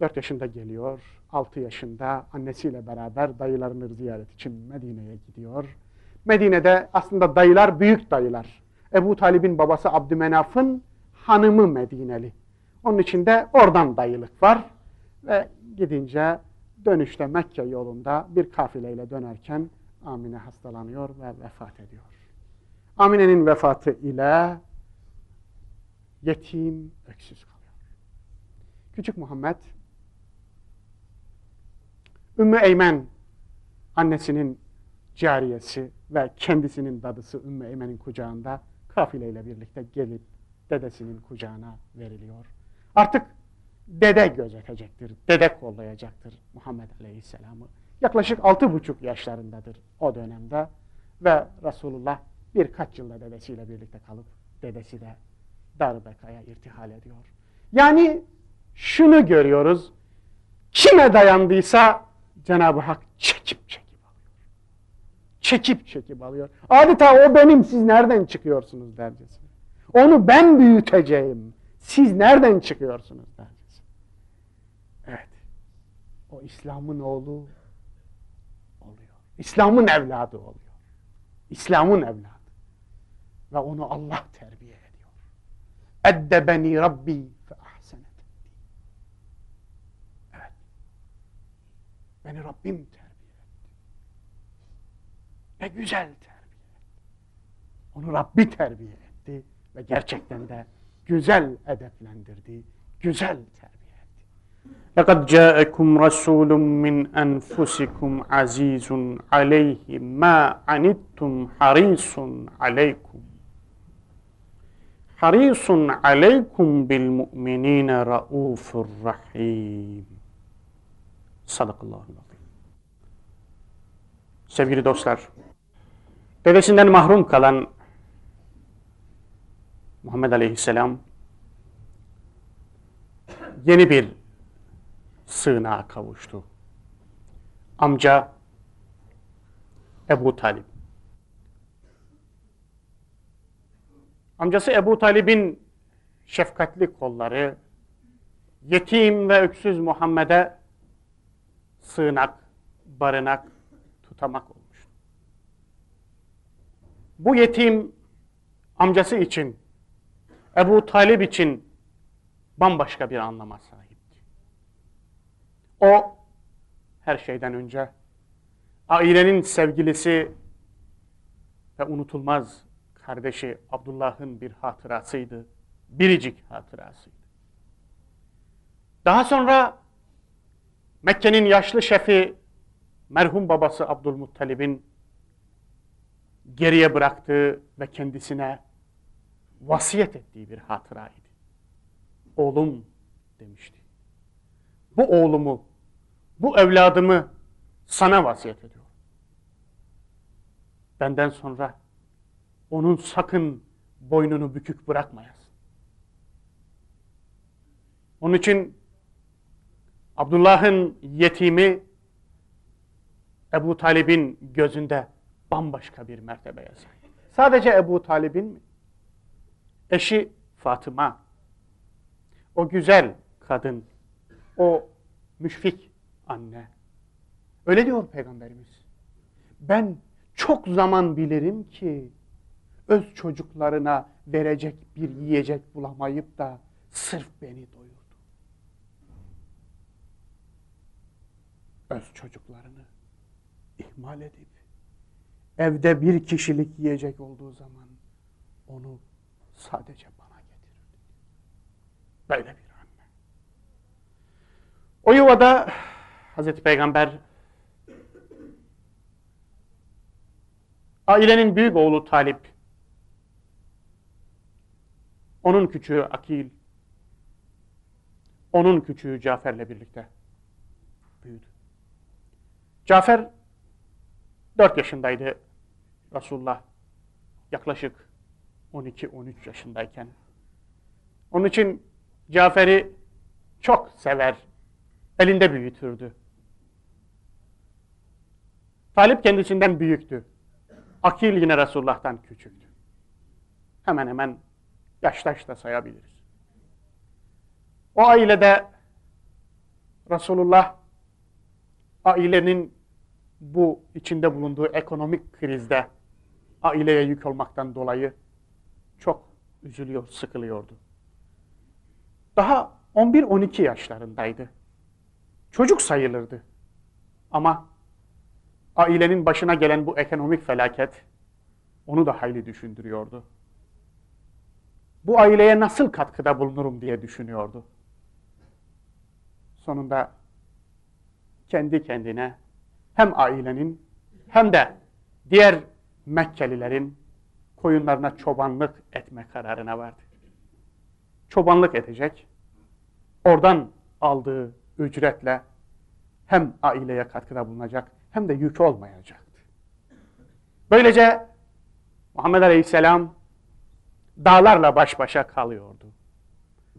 4 yaşında geliyor. 6 yaşında annesiyle beraber dayılarını ziyaret için Medine'ye gidiyor. Medine'de aslında dayılar büyük dayılar. Ebu Talib'in babası Abdümenaf'ın hanımı Medineli. Onun için de oradan dayılık var. Ve gidince dönüşte Mekke yolunda bir kafileyle dönerken Amine hastalanıyor ve vefat ediyor. Amine'nin vefatı ile yetim, öksüz kalıyor. Küçük Muhammed Ümmü Eymen annesinin cariyesi ve kendisinin dadısı Ümmü Eymen'in kucağında kafileyle birlikte gelip dedesinin kucağına veriliyor. Artık dede gözetecektir, dede kollayacaktır Muhammed Aleyhisselam'ı. Yaklaşık altı buçuk yaşlarındadır o dönemde ve Resulullah birkaç yılda dedesiyle birlikte kalıp dedesi de Darbeka'ya irtihal ediyor. Yani şunu görüyoruz, kime dayandıysa Cenab-ı Hak çekip çekip alıyor. Çekip çekip alıyor. Adeta o benim, siz nereden çıkıyorsunuz dercesine. Onu ben büyüteceğim, siz nereden çıkıyorsunuz dercesine. O İslam'ın oğlu oluyor. İslam'ın evladı oluyor. İslam'ın evladı. Ve onu Allah terbiye ediyor. Eddebeni Rabbi fe ahsenet. Evet. Beni Rabbim terbiye etti. Ne güzel terbiye etti. Onu Rabbi terbiye etti ve gerçekten de güzel edeplendirdi, güzel terbiye. لَقَدْ جَاءَكُمْ رَسُولٌ مِّنْ أَنْفُسِكُمْ عَزِيزٌ عَلَيْهِ مَا عَنِتُّمْ حَرِيصٌ عَلَيْكُمْ حَرِيصٌ عَلَيْكُمْ بِالْمُؤْمِنِينَ رَؤُوفٌ رَحِيمٌ Sadakallahu azim. Sevgili dostlar, dedesinden mahrum kalan Muhammed Aleyhisselam yeni bir sığınağa kavuştu. Amca Ebu Talib. Amcası Ebu Talib'in şefkatli kolları yetim ve öksüz Muhammed'e sığınak, barınak, tutamak olmuştu. Bu yetim amcası için, Ebu Talib için bambaşka bir anlama. O her şeyden önce ailenin sevgilisi ve unutulmaz kardeşi Abdullah'ın bir hatırasıydı. Biricik hatırasıydı. Daha sonra Mekke'nin yaşlı şefi merhum babası Abdülmuttalib'in geriye bıraktığı ve kendisine vasiyet ettiği bir hatıraydı. Oğlum demişti. Bu oğlumu, bu evladımı sana vasiyet ediyorum. Benden sonra onun sakın boynunu bükük bırakmayasın. Onun için Abdullah'ın yetimi Ebu Talib'in gözünde bambaşka bir mertebeye sahip. Sadece Ebu Talib'in mi? Eşi Fatıma, o güzel kadın, o müşfik anne. Öyle diyor Peygamberimiz. Ben çok zaman bilirim ki öz çocuklarına verecek bir yiyecek bulamayıp da sırf beni doyurdu. Öz çocuklarını ihmal edip evde bir kişilik yiyecek olduğu zaman onu sadece bana getirirdi. Böyle bir. O yuvada Hazreti Peygamber ailenin büyük oğlu Talip Onun küçüğü Akil, onun küçüğü Cafer'le birlikte büyüdü. Cafer 4 yaşındaydı Resulullah yaklaşık 12-13 yaşındayken. Onun için Cafer'i çok sever, elinde büyütürdü. Talip kendisinden büyüktü. Akil yine Resulullah'tan küçüktü. Hemen hemen yaştaş da sayabiliriz. O ailede Resulullah ailenin bu içinde bulunduğu ekonomik krizde aileye yük olmaktan dolayı çok üzülüyor, sıkılıyordu. Daha 11-12 yaşlarındaydı. Çocuk sayılırdı. Ama ailenin başına gelen bu ekonomik felaket onu da hayli düşündürüyordu. Bu aileye nasıl katkıda bulunurum diye düşünüyordu. Sonunda kendi kendine hem ailenin hem de diğer Mekkelilerin koyunlarına çobanlık etme kararına vardı. Çobanlık edecek. Oradan aldığı ücretle hem aileye katkıda bulunacak hem de yük olmayacaktı. Böylece Muhammed Aleyhisselam dağlarla baş başa kalıyordu.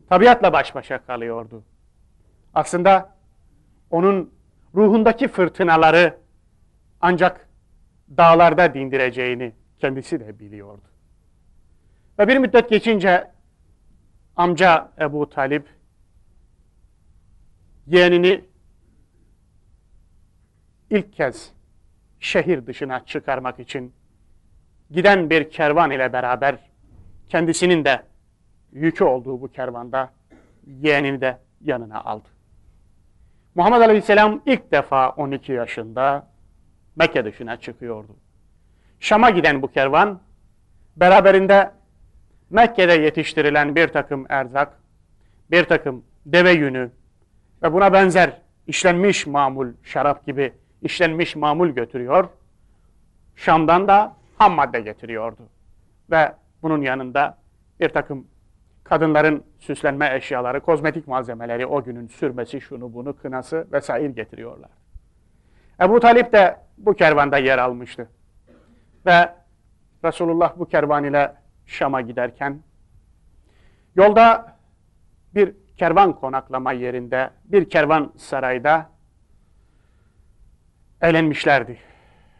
Tabiatla baş başa kalıyordu. Aslında onun ruhundaki fırtınaları ancak dağlarda dindireceğini kendisi de biliyordu. Ve bir müddet geçince amca Ebu Talip yeğenini ilk kez şehir dışına çıkarmak için giden bir kervan ile beraber kendisinin de yükü olduğu bu kervanda yeğenini de yanına aldı. Muhammed Aleyhisselam ilk defa 12 yaşında Mekke dışına çıkıyordu. Şam'a giden bu kervan beraberinde Mekke'de yetiştirilen bir takım erzak, bir takım deve yünü ve buna benzer işlenmiş mamul, şarap gibi işlenmiş mamul götürüyor. Şam'dan da ham madde getiriyordu. Ve bunun yanında bir takım kadınların süslenme eşyaları, kozmetik malzemeleri, o günün sürmesi, şunu bunu, kınası vesaire getiriyorlar. Ebu Talip de bu kervanda yer almıştı. Ve Resulullah bu kervan ile Şam'a giderken yolda bir kervan konaklama yerinde, bir kervan sarayda eğlenmişlerdi.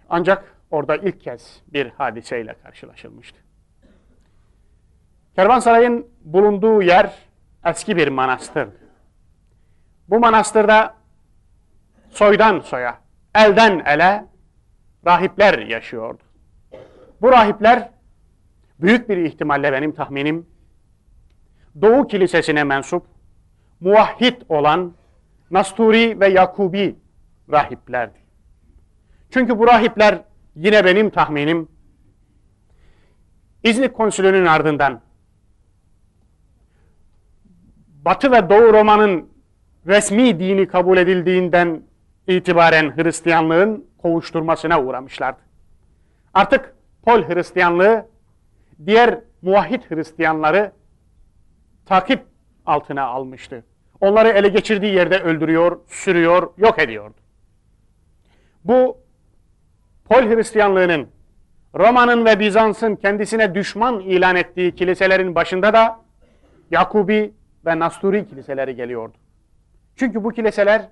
Ancak orada ilk kez bir hadiseyle karşılaşılmıştı. Kervansarayın bulunduğu yer eski bir manastır. Bu manastırda soydan soya, elden ele rahipler yaşıyordu. Bu rahipler büyük bir ihtimalle benim tahminim Doğu Kilisesi'ne mensup, muvahhid olan Nasturi ve Yakubi rahiplerdi. Çünkü bu rahipler yine benim tahminim İznik konsülünün ardından Batı ve Doğu Roma'nın resmi dini kabul edildiğinden itibaren Hristiyanlığın kovuşturmasına uğramışlardı. Artık Pol Hristiyanlığı diğer muvahhid Hristiyanları takip altına almıştı. Onları ele geçirdiği yerde öldürüyor, sürüyor, yok ediyordu. Bu Pol Hristiyanlığının Roma'nın ve Bizans'ın kendisine düşman ilan ettiği kiliselerin başında da Yakubi ve Nasturi kiliseleri geliyordu. Çünkü bu kiliseler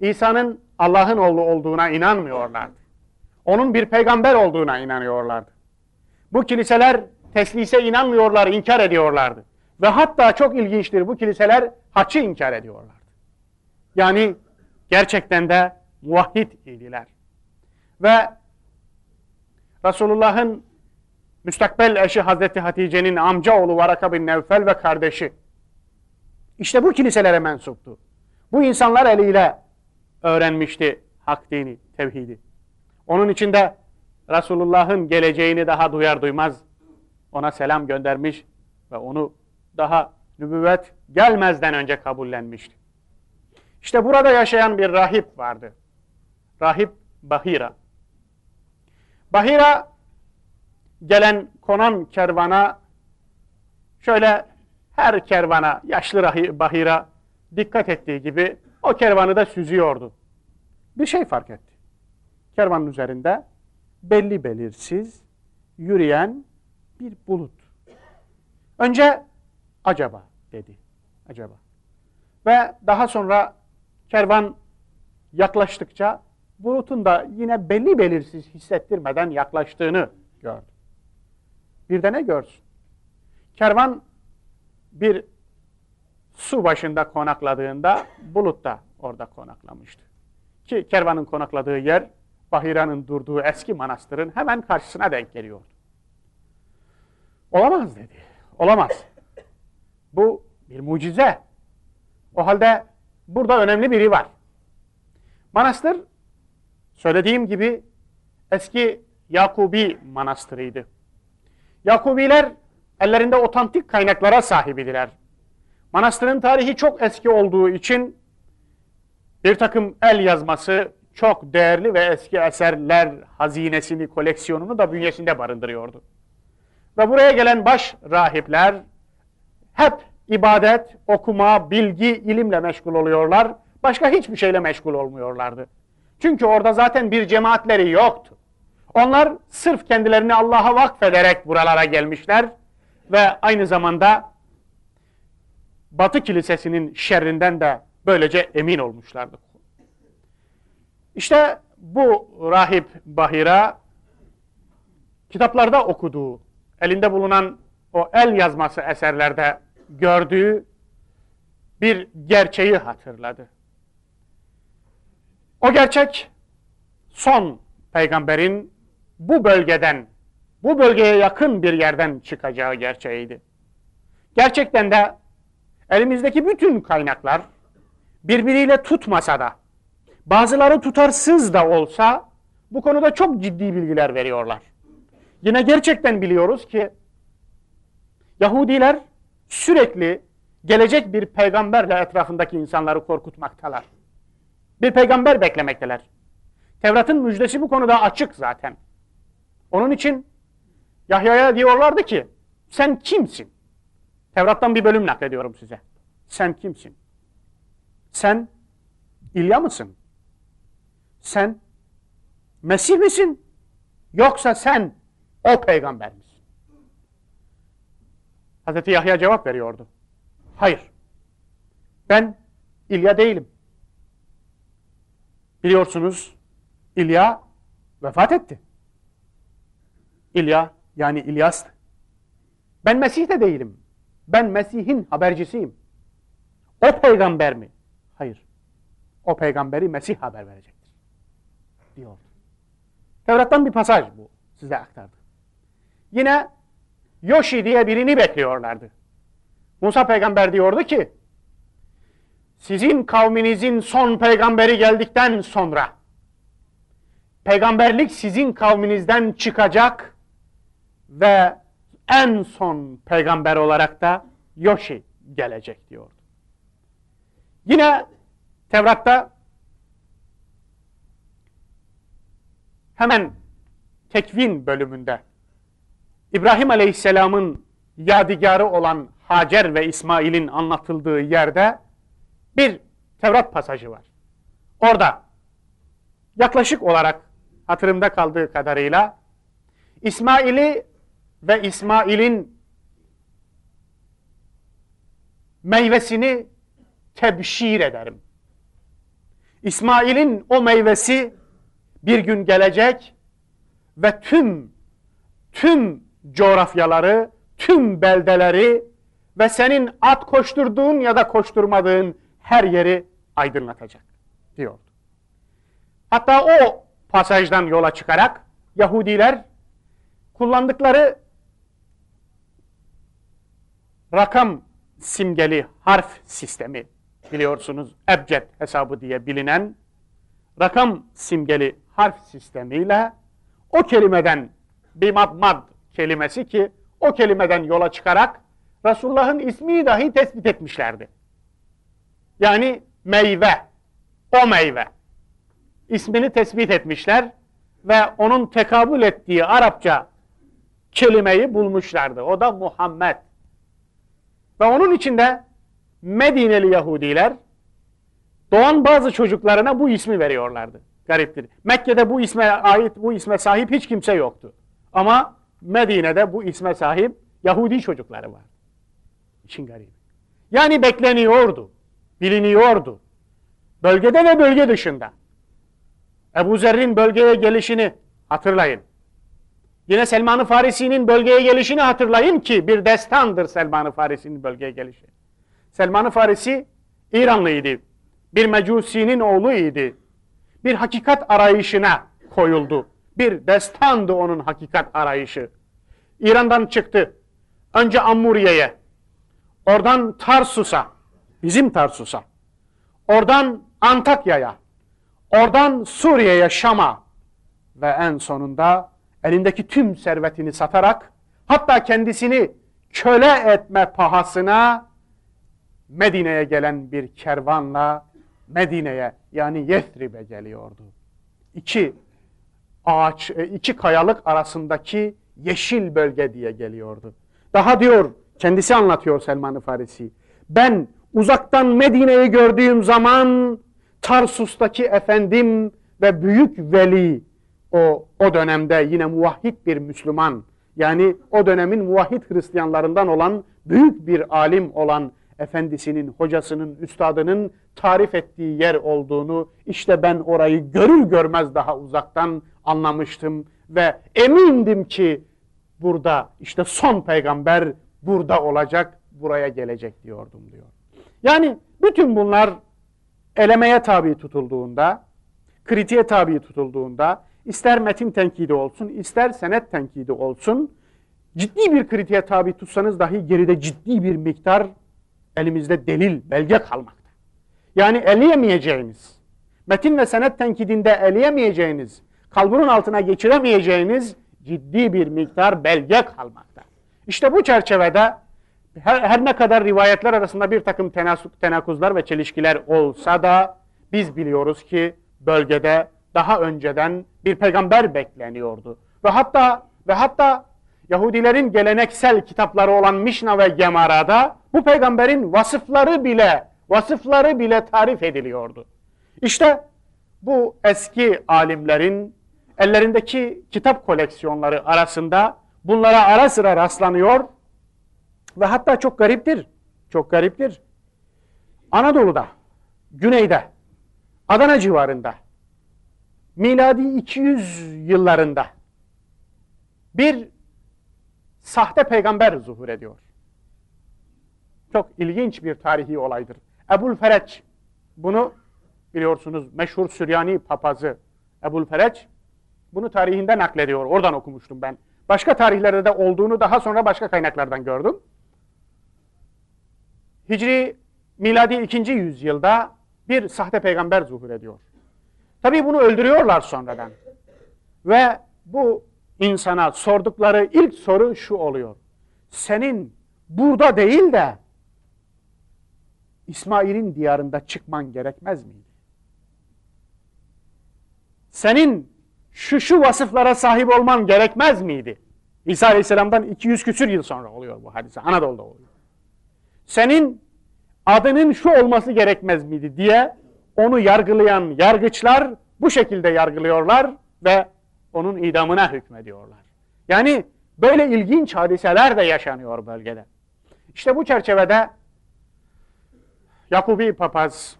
İsa'nın Allah'ın oğlu olduğuna inanmıyorlardı. Onun bir peygamber olduğuna inanıyorlardı. Bu kiliseler teslise inanmıyorlar, inkar ediyorlardı. Ve hatta çok ilginçtir bu kiliseler haçı inkar ediyorlardı. Yani gerçekten de muvahhid idiler. Ve Resulullah'ın müstakbel eşi Hazreti Hatice'nin amcaoğlu Varaka bin Nevfel ve kardeşi işte bu kiliselere mensuptu. Bu insanlar eliyle öğrenmişti hak dini, tevhidi. Onun içinde Resulullah'ın geleceğini daha duyar duymaz ona selam göndermiş ve onu daha nübüvvet gelmezden önce kabullenmişti. İşte burada yaşayan bir rahip vardı. Rahip Bahira. Bahira gelen konan kervana şöyle her kervana, yaşlı rahi, bahira dikkat ettiği gibi o kervanı da süzüyordu. Bir şey fark etti. Kervanın üzerinde belli belirsiz yürüyen bir bulut. Önce acaba dedi. Acaba. Ve daha sonra kervan yaklaştıkça bulutun da yine belli belirsiz hissettirmeden yaklaştığını gördü. Bir de ne görsün? Kervan bir su başında konakladığında bulut da orada konaklamıştı. Ki kervanın konakladığı yer Bahira'nın durduğu eski manastırın hemen karşısına denk geliyordu. Olamaz dedi. Olamaz. Bu bir mucize. O halde burada önemli biri var. Manastır söylediğim gibi eski Yakubi manastırıydı. Yakubiler ellerinde otantik kaynaklara sahibidiler. Manastırın tarihi çok eski olduğu için bir takım el yazması çok değerli ve eski eserler hazinesini, koleksiyonunu da bünyesinde barındırıyordu. Ve buraya gelen baş rahipler hep ibadet, okuma, bilgi, ilimle meşgul oluyorlar. Başka hiçbir şeyle meşgul olmuyorlardı. Çünkü orada zaten bir cemaatleri yoktu. Onlar sırf kendilerini Allah'a vakfederek buralara gelmişler ve aynı zamanda Batı Kilisesi'nin şerrinden de böylece emin olmuşlardı. İşte bu rahip Bahira kitaplarda okuduğu, elinde bulunan o el yazması eserlerde gördüğü bir gerçeği hatırladı. O gerçek son peygamberin bu bölgeden, bu bölgeye yakın bir yerden çıkacağı gerçeğiydi. Gerçekten de elimizdeki bütün kaynaklar birbiriyle tutmasa da, bazıları tutarsız da olsa bu konuda çok ciddi bilgiler veriyorlar. Yine gerçekten biliyoruz ki Yahudiler sürekli gelecek bir peygamberle etrafındaki insanları korkutmaktalar. Bir peygamber beklemekteler. Tevrat'ın müjdesi bu konuda açık zaten. Onun için Yahya'ya diyorlardı ki sen kimsin? Tevrat'tan bir bölüm naklediyorum size. Sen kimsin? Sen İlya mısın? Sen Mesih misin? Yoksa sen o peygamber misin? Hazreti Yahya cevap veriyordu. Hayır. Ben İlya değilim. Biliyorsunuz İlya vefat etti. İlya yani İlyas'tı. Ben Mesih de değilim. Ben Mesih'in habercisiyim. O peygamber mi? Hayır. O peygamberi Mesih haber verecektir. Diyordu. Tevrat'tan bir pasaj bu. Size aktardı. Yine Yoshi diye birini bekliyorlardı. Musa peygamber diyordu ki sizin kavminizin son peygamberi geldikten sonra peygamberlik sizin kavminizden çıkacak ve en son peygamber olarak da Yoshi gelecek diyordu. Yine Tevrat'ta hemen tekvin bölümünde İbrahim Aleyhisselam'ın yadigarı olan Hacer ve İsmail'in anlatıldığı yerde bir Tevrat pasajı var. Orada yaklaşık olarak hatırımda kaldığı kadarıyla İsmail'i ve İsmail'in meyvesini tebşir ederim. İsmail'in o meyvesi bir gün gelecek ve tüm tüm coğrafyaları, tüm beldeleri ve senin at koşturduğun ya da koşturmadığın her yeri aydınlatacak diyordu. Hatta o pasajdan yola çıkarak Yahudiler kullandıkları rakam simgeli harf sistemi biliyorsunuz ebced hesabı diye bilinen rakam simgeli harf sistemiyle o kelimeden bimadmad kelimesi ki o kelimeden yola çıkarak Resulullah'ın ismini dahi tespit etmişlerdi. Yani meyve, o meyve ismini tespit etmişler ve onun tekabül ettiği Arapça kelimeyi bulmuşlardı. O da Muhammed. Ve onun içinde Medineli Yahudiler doğan bazı çocuklarına bu ismi veriyorlardı. Gariptir. Mekke'de bu isme ait, bu isme sahip hiç kimse yoktu. Ama Medine'de bu isme sahip Yahudi çocukları var. İşin garibi. Yani bekleniyordu, biliniyordu. Bölgede ve bölge dışında. Ebu Zer'in bölgeye gelişini hatırlayın. Yine Selman-ı Farisi'nin bölgeye gelişini hatırlayın ki bir destandır Selman-ı Farisi'nin bölgeye gelişi. Selman-ı Farisi İranlıydı. Bir mecusinin oğluydu. Bir hakikat arayışına koyuldu. Bir destandı onun hakikat arayışı. İran'dan çıktı. Önce Ammuriye'ye, oradan Tarsus'a, bizim Tarsus'a, oradan Antakya'ya, oradan Suriye'ye, Şam'a ve en sonunda elindeki tüm servetini satarak hatta kendisini köle etme pahasına Medine'ye gelen bir kervanla Medine'ye yani Yethrib'e geliyordu. İki ağaç, e, iki kayalık arasındaki yeşil bölge diye geliyordu. Daha diyor, kendisi anlatıyor Selman-ı Farisi. Ben uzaktan Medine'yi gördüğüm zaman Tarsus'taki efendim ve büyük veli o, o dönemde yine muvahhid bir Müslüman yani o dönemin muvahhid Hristiyanlarından olan büyük bir alim olan efendisinin, hocasının, üstadının tarif ettiği yer olduğunu işte ben orayı görür görmez daha uzaktan anlamıştım ve emindim ki burada işte son peygamber burada olacak, buraya gelecek diyordum diyor. Yani bütün bunlar elemeye tabi tutulduğunda, kritiğe tabi tutulduğunda, ister metin tenkidi olsun, ister senet tenkidi olsun, ciddi bir kritiğe tabi tutsanız dahi geride ciddi bir miktar elimizde delil, belge kalmakta. Yani eleyemeyeceğiniz, metin ve senet tenkidinde eleyemeyeceğiniz, kalburun altına geçiremeyeceğiniz ciddi bir miktar belge kalmakta. İşte bu çerçevede her, her ne kadar rivayetler arasında bir takım tenakuzlar ve çelişkiler olsa da biz biliyoruz ki bölgede daha önceden bir peygamber bekleniyordu. Ve hatta ve hatta Yahudilerin geleneksel kitapları olan Mişna ve Gemara'da bu peygamberin vasıfları bile vasıfları bile tarif ediliyordu. İşte bu eski alimlerin ellerindeki kitap koleksiyonları arasında bunlara ara sıra rastlanıyor ve hatta çok gariptir. Çok gariptir. Anadolu'da, güneyde, Adana civarında miladi 200 yıllarında bir sahte peygamber zuhur ediyor. Çok ilginç bir tarihi olaydır. Ebul Fereç, bunu biliyorsunuz meşhur Süryani papazı Ebul Fereç, bunu tarihinde naklediyor. Oradan okumuştum ben. Başka tarihlerde de olduğunu daha sonra başka kaynaklardan gördüm. Hicri miladi 2. yüzyılda bir sahte peygamber zuhur ediyor. Tabii bunu öldürüyorlar sonradan. Ve bu insana sordukları ilk soru şu oluyor. Senin burada değil de İsmail'in diyarında çıkman gerekmez miydi? Senin şu şu vasıflara sahip olman gerekmez miydi? İsa Aleyhisselam'dan 200 küsür yıl sonra oluyor bu hadise. Anadolu'da oluyor. Senin adının şu olması gerekmez miydi diye onu yargılayan yargıçlar bu şekilde yargılıyorlar ve onun idamına hükmediyorlar. Yani böyle ilginç hadiseler de yaşanıyor bölgede. İşte bu çerçevede Yakubi papaz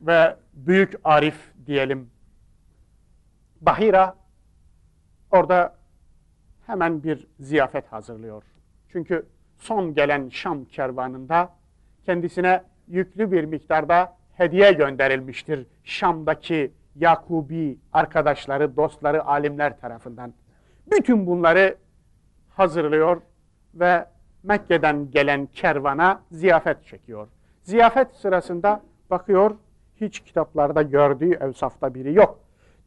ve büyük arif diyelim Bahira orada hemen bir ziyafet hazırlıyor. Çünkü son gelen Şam kervanında kendisine yüklü bir miktarda hediye gönderilmiştir Şam'daki Yakubi arkadaşları, dostları, alimler tarafından. Bütün bunları hazırlıyor ve Mekke'den gelen kervana ziyafet çekiyor. Ziyafet sırasında bakıyor hiç kitaplarda gördüğü evsafta biri yok.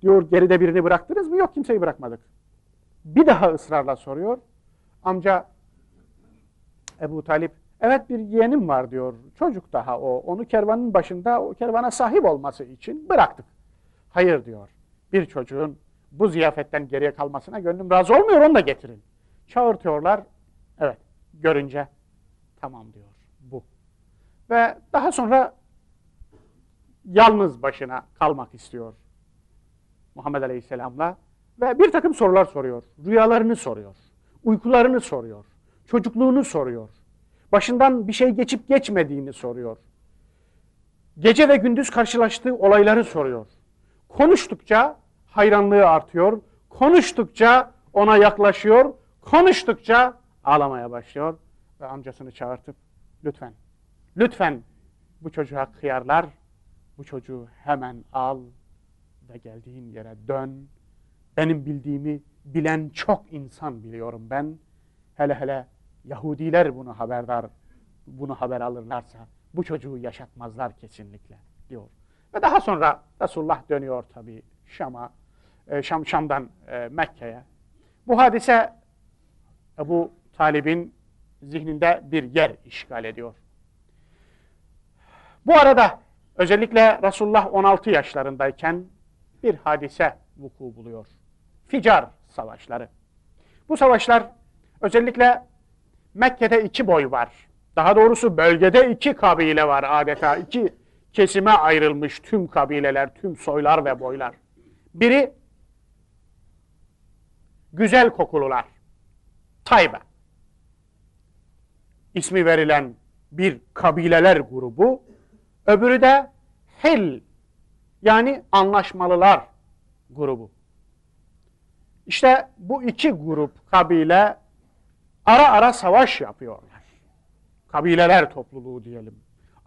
Diyor geride birini bıraktınız mı? Yok kimseyi bırakmadık. Bir daha ısrarla soruyor. Amca Ebu Talip evet bir yeğenim var diyor. Çocuk daha o. Onu kervanın başında o kervana sahip olması için bıraktık. Hayır diyor. Bir çocuğun bu ziyafetten geriye kalmasına gönlüm razı olmuyor onu da getirin. Çağırtıyorlar. Evet görünce tamam diyor bu. Ve daha sonra yalnız başına kalmak istiyor Muhammed Aleyhisselam'la ve bir takım sorular soruyor. Rüyalarını soruyor, uykularını soruyor, çocukluğunu soruyor. Başından bir şey geçip geçmediğini soruyor. Gece ve gündüz karşılaştığı olayları soruyor. Konuştukça hayranlığı artıyor. Konuştukça ona yaklaşıyor. Konuştukça ağlamaya başlıyor. Ve amcasını çağırtıp lütfen, lütfen bu çocuğa kıyarlar. Bu çocuğu hemen al ve geldiğin yere dön. Benim bildiğimi bilen çok insan biliyorum ben. Hele hele Yahudiler bunu haberdar, bunu haber alırlarsa bu çocuğu yaşatmazlar kesinlikle diyor. Ve daha sonra Resulullah dönüyor tabii Şam'a, e, Şam, Şam'dan e, Mekke'ye. Bu hadise Ebu Talib'in zihninde bir yer işgal ediyor. Bu arada özellikle Resulullah 16 yaşlarındayken bir hadise vuku buluyor. Ficar savaşları. Bu savaşlar özellikle Mekke'de iki boy var. Daha doğrusu bölgede iki kabile var adeta. iki kesime ayrılmış tüm kabileler, tüm soylar ve boylar. Biri güzel kokulular. Tayba. İsmi verilen bir kabileler grubu. Öbürü de Hel yani anlaşmalılar grubu. İşte bu iki grup kabile ara ara savaş yapıyorlar. Kabileler topluluğu diyelim.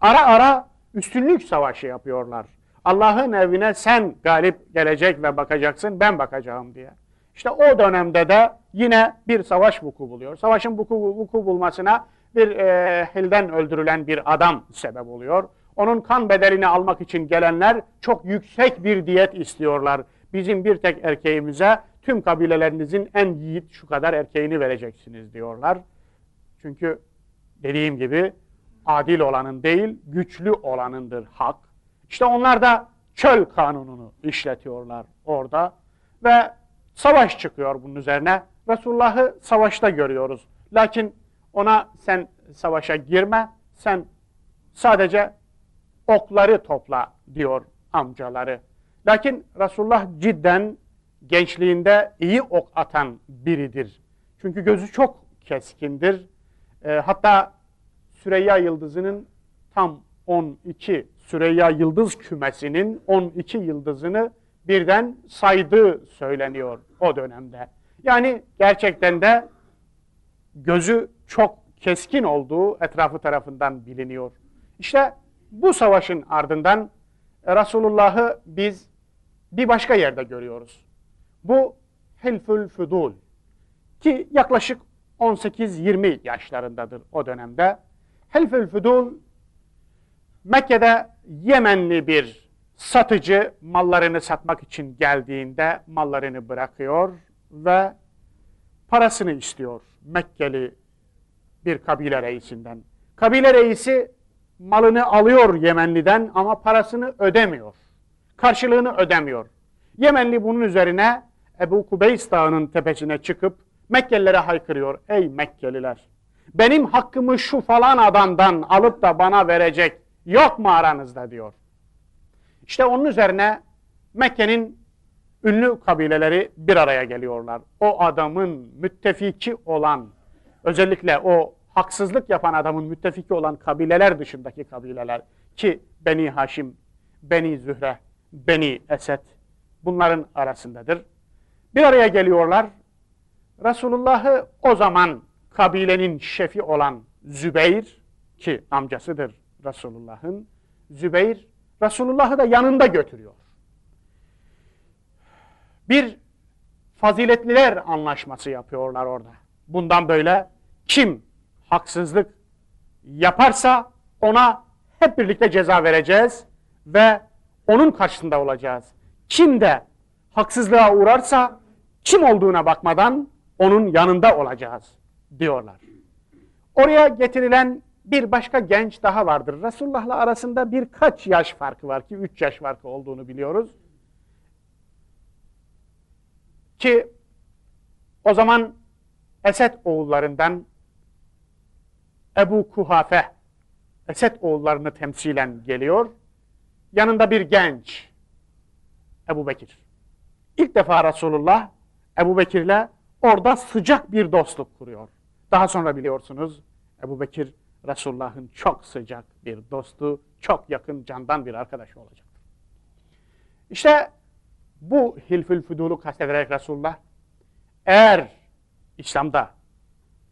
Ara ara üstünlük savaşı yapıyorlar. Allah'ın evine sen galip gelecek ve bakacaksın ben bakacağım diye. İşte o dönemde de yine bir savaş vuku buluyor. Savaşın vuku, vuku bulmasına bir e, hilden öldürülen bir adam sebep oluyor. Onun kan bedelini almak için gelenler çok yüksek bir diyet istiyorlar. Bizim bir tek erkeğimize tüm kabilelerinizin en yiğit şu kadar erkeğini vereceksiniz diyorlar. Çünkü dediğim gibi adil olanın değil, güçlü olanındır hak. İşte onlar da çöl kanununu işletiyorlar orada ve savaş çıkıyor bunun üzerine. Resulullah'ı savaşta görüyoruz. Lakin ona sen savaşa girme, sen sadece okları topla diyor amcaları. Lakin Resulullah cidden gençliğinde iyi ok atan biridir. Çünkü gözü çok keskindir. E, hatta Süreyya Yıldızı'nın tam 12 Süreyya Yıldız kümesinin 12 yıldızını birden saydığı söyleniyor o dönemde. Yani gerçekten de gözü çok keskin olduğu etrafı tarafından biliniyor. İşte bu savaşın ardından Resulullah'ı biz bir başka yerde görüyoruz. Bu Hilfül Fudul ki yaklaşık 18-20 yaşlarındadır o dönemde. Hilfül Fudul Mekke'de Yemenli bir satıcı mallarını satmak için geldiğinde mallarını bırakıyor ve parasını istiyor Mekkeli bir kabile reisinden. Kabile reisi malını alıyor Yemenliden ama parasını ödemiyor. Karşılığını ödemiyor. Yemenli bunun üzerine Ebu Kubeys Dağı'nın tepesine çıkıp Mekkelilere haykırıyor. Ey Mekkeliler! Benim hakkımı şu falan adamdan alıp da bana verecek yok mu aranızda diyor. İşte onun üzerine Mekke'nin ünlü kabileleri bir araya geliyorlar. O adamın müttefiki olan, özellikle o haksızlık yapan adamın müttefiki olan kabileler dışındaki kabileler ki Beni Haşim, Beni Zühre, Beni Esed bunların arasındadır. Bir araya geliyorlar. Resulullah'ı o zaman kabilenin şefi olan Zübeyir ki amcasıdır Resulullah'ın. Zübeyir Resulullah'ı da yanında götürüyor. Bir faziletliler anlaşması yapıyorlar orada. Bundan böyle kim haksızlık yaparsa ona hep birlikte ceza vereceğiz ve onun karşısında olacağız. Kim de haksızlığa uğrarsa kim olduğuna bakmadan onun yanında olacağız diyorlar. Oraya getirilen bir başka genç daha vardır. Resulullah'la arasında birkaç yaş farkı var ki üç yaş farkı olduğunu biliyoruz. Ki o zaman Esed oğullarından Ebu Kuhafe Esed oğullarını temsilen geliyor. Yanında bir genç Ebu Bekir. İlk defa Resulullah Ebu Bekir'le orada sıcak bir dostluk kuruyor. Daha sonra biliyorsunuz Ebu Bekir Resulullah'ın çok sıcak bir dostu, çok yakın candan bir arkadaşı olacaktır. İşte bu hilfül füdulu kastederek Resulullah eğer İslam'da,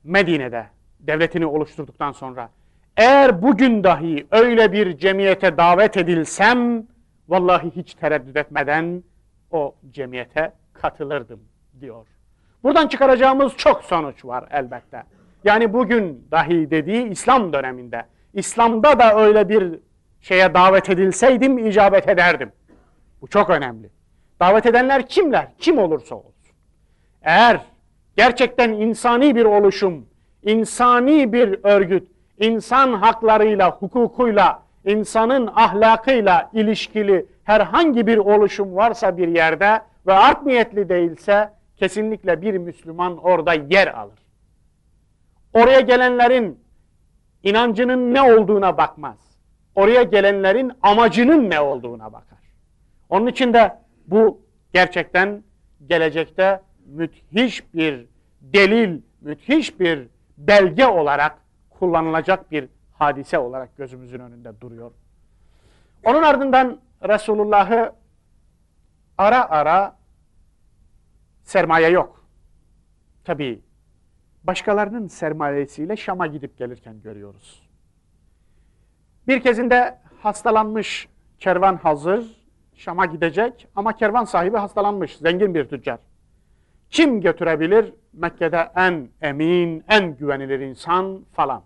Medine'de devletini oluşturduktan sonra eğer bugün dahi öyle bir cemiyete davet edilsem vallahi hiç tereddüt etmeden o cemiyete katılırdım diyor. Buradan çıkaracağımız çok sonuç var elbette. Yani bugün dahi dediği İslam döneminde. İslam'da da öyle bir şeye davet edilseydim icabet ederdim. Bu çok önemli. Davet edenler kimler? Kim olursa olsun. Eğer gerçekten insani bir oluşum, insani bir örgüt, insan haklarıyla, hukukuyla, insanın ahlakıyla ilişkili herhangi bir oluşum varsa bir yerde ve art niyetli değilse kesinlikle bir Müslüman orada yer alır. Oraya gelenlerin inancının ne olduğuna bakmaz. Oraya gelenlerin amacının ne olduğuna bakar. Onun için de bu gerçekten gelecekte müthiş bir delil, müthiş bir belge olarak kullanılacak bir hadise olarak gözümüzün önünde duruyor. Onun ardından Resulullah'ı ara ara sermaye yok. Tabii başkalarının sermayesiyle Şam'a gidip gelirken görüyoruz. Bir kezinde hastalanmış kervan hazır, Şam'a gidecek ama kervan sahibi hastalanmış, zengin bir tüccar. Kim götürebilir? Mekke'de en emin, en güvenilir insan falan.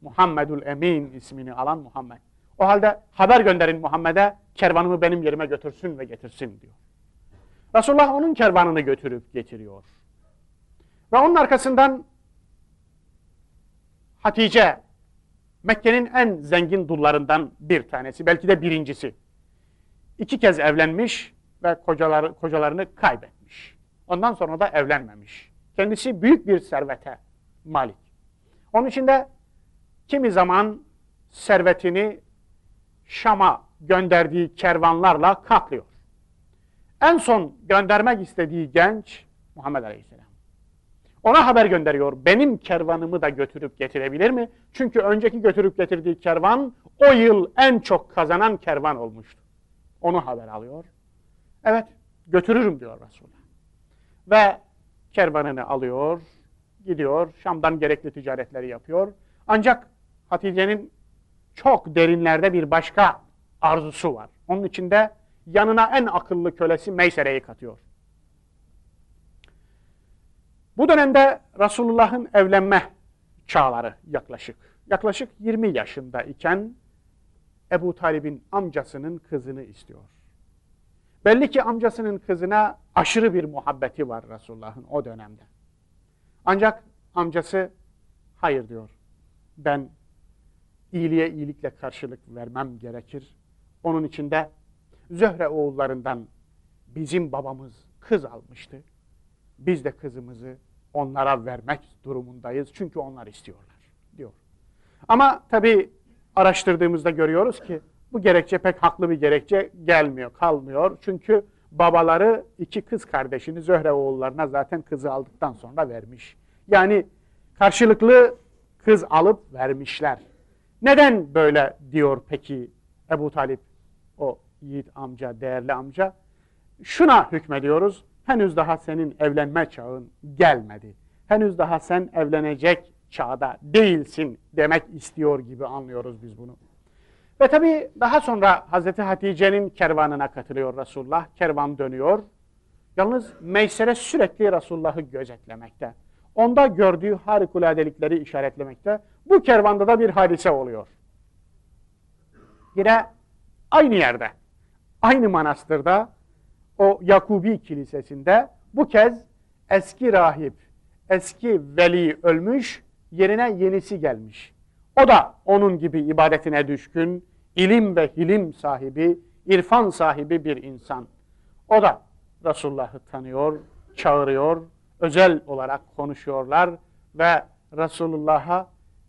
Muhammedül Emin ismini alan Muhammed. O halde haber gönderin Muhammed'e kervanımı benim yerime götürsün ve getirsin diyor. Resulullah onun kervanını götürüp getiriyor. Ve onun arkasından Hatice, Mekke'nin en zengin dullarından bir tanesi, belki de birincisi. İki kez evlenmiş ve kocaları, kocalarını kaybetmiş. Ondan sonra da evlenmemiş. Kendisi büyük bir servete malik. Onun için de kimi zaman servetini Şam'a gönderdiği kervanlarla katlıyor. En son göndermek istediği genç Muhammed Aleyhisselam. Ona haber gönderiyor. Benim kervanımı da götürüp getirebilir mi? Çünkü önceki götürüp getirdiği kervan o yıl en çok kazanan kervan olmuştu. Onu haber alıyor. Evet götürürüm diyor Resulullah. Ve kervanını alıyor, gidiyor. Şam'dan gerekli ticaretleri yapıyor. Ancak Hatice'nin çok derinlerde bir başka arzusu var. Onun için de yanına en akıllı kölesi Meysere'yi katıyor. Bu dönemde Resulullah'ın evlenme çağları yaklaşık. Yaklaşık 20 yaşında iken Ebu Talib'in amcasının kızını istiyor. Belli ki amcasının kızına aşırı bir muhabbeti var Resulullah'ın o dönemde. Ancak amcası hayır diyor. Ben iyiliğe iyilikle karşılık vermem gerekir. Onun için de Zöhre oğullarından bizim babamız kız almıştı. Biz de kızımızı onlara vermek durumundayız. Çünkü onlar istiyorlar diyor. Ama tabii araştırdığımızda görüyoruz ki bu gerekçe pek haklı bir gerekçe gelmiyor, kalmıyor. Çünkü babaları iki kız kardeşini Zöhre oğullarına zaten kızı aldıktan sonra vermiş. Yani karşılıklı kız alıp vermişler. Neden böyle diyor peki Ebu Talip yiğit amca, değerli amca? Şuna hükmediyoruz. Henüz daha senin evlenme çağın gelmedi. Henüz daha sen evlenecek çağda değilsin demek istiyor gibi anlıyoruz biz bunu. Ve tabi daha sonra Hazreti Hatice'nin kervanına katılıyor Resulullah. Kervan dönüyor. Yalnız Meysere sürekli Resulullah'ı gözetlemekte. Onda gördüğü harikuladelikleri işaretlemekte. Bu kervanda da bir hadise oluyor. Yine aynı yerde, aynı manastırda, o Yakubi Kilisesi'nde bu kez eski rahip, eski veli ölmüş, yerine yenisi gelmiş. O da onun gibi ibadetine düşkün, ilim ve hilim sahibi, irfan sahibi bir insan. O da Resulullah'ı tanıyor, çağırıyor, özel olarak konuşuyorlar ve Resulullah'a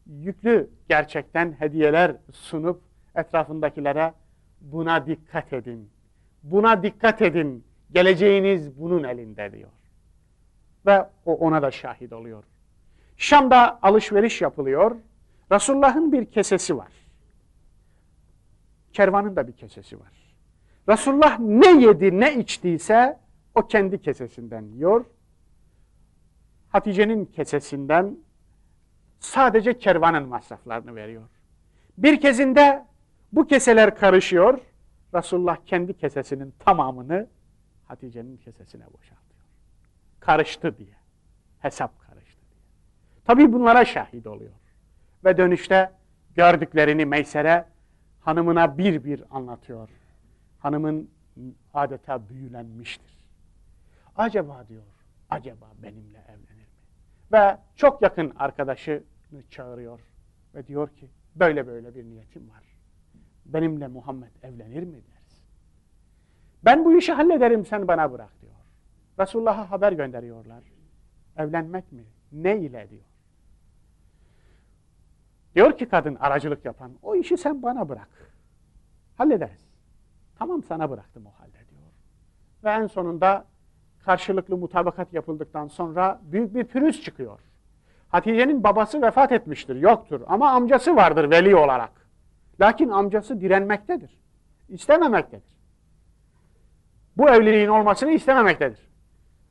yüklü gerçekten hediyeler sunup etrafındakilere buna dikkat edin. Buna dikkat edin. Geleceğiniz bunun elinde diyor. Ve o ona da şahit oluyor. Şam'da alışveriş yapılıyor. Resulullah'ın bir kesesi var. Kervanın da bir kesesi var. Resulullah ne yedi ne içtiyse o kendi kesesinden yiyor. Hatice'nin kesesinden sadece kervanın masraflarını veriyor. Bir kezinde bu keseler karışıyor. Resulullah kendi kesesinin tamamını Hatice'nin kesesine boşaltıyor. Karıştı diye. Hesap karıştı diye. Tabii bunlara şahit oluyor. Ve dönüşte gördüklerini Meysere hanımına bir bir anlatıyor. Hanımın adeta büyülenmiştir. Acaba diyor, acaba benimle evlenir mi? Ve çok yakın arkadaşını çağırıyor ve diyor ki böyle böyle bir niyetim var. Benimle Muhammed evlenir mi dersin? Ben bu işi hallederim sen bana bırak diyor. Resulullah'a haber gönderiyorlar. Evlenmek mi? Ne ile diyor. Diyor ki kadın aracılık yapan o işi sen bana bırak. Hallederiz. Tamam sana bıraktım o halde diyor. Ve en sonunda karşılıklı mutabakat yapıldıktan sonra büyük bir pürüz çıkıyor. Hatice'nin babası vefat etmiştir, yoktur. Ama amcası vardır veli olarak. Lakin amcası direnmektedir. İstememektedir. Bu evliliğin olmasını istememektedir.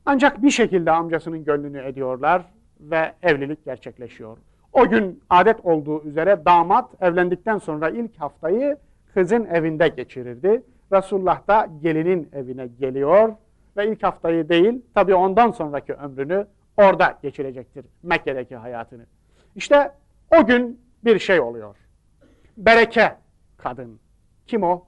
Ancak bir şekilde amcasının gönlünü ediyorlar ve evlilik gerçekleşiyor. O gün adet olduğu üzere damat evlendikten sonra ilk haftayı kızın evinde geçirirdi. Resulullah da gelinin evine geliyor ve ilk haftayı değil tabii ondan sonraki ömrünü orada geçirecektir Mekke'deki hayatını. İşte o gün bir şey oluyor. Bereke kadın. Kim o?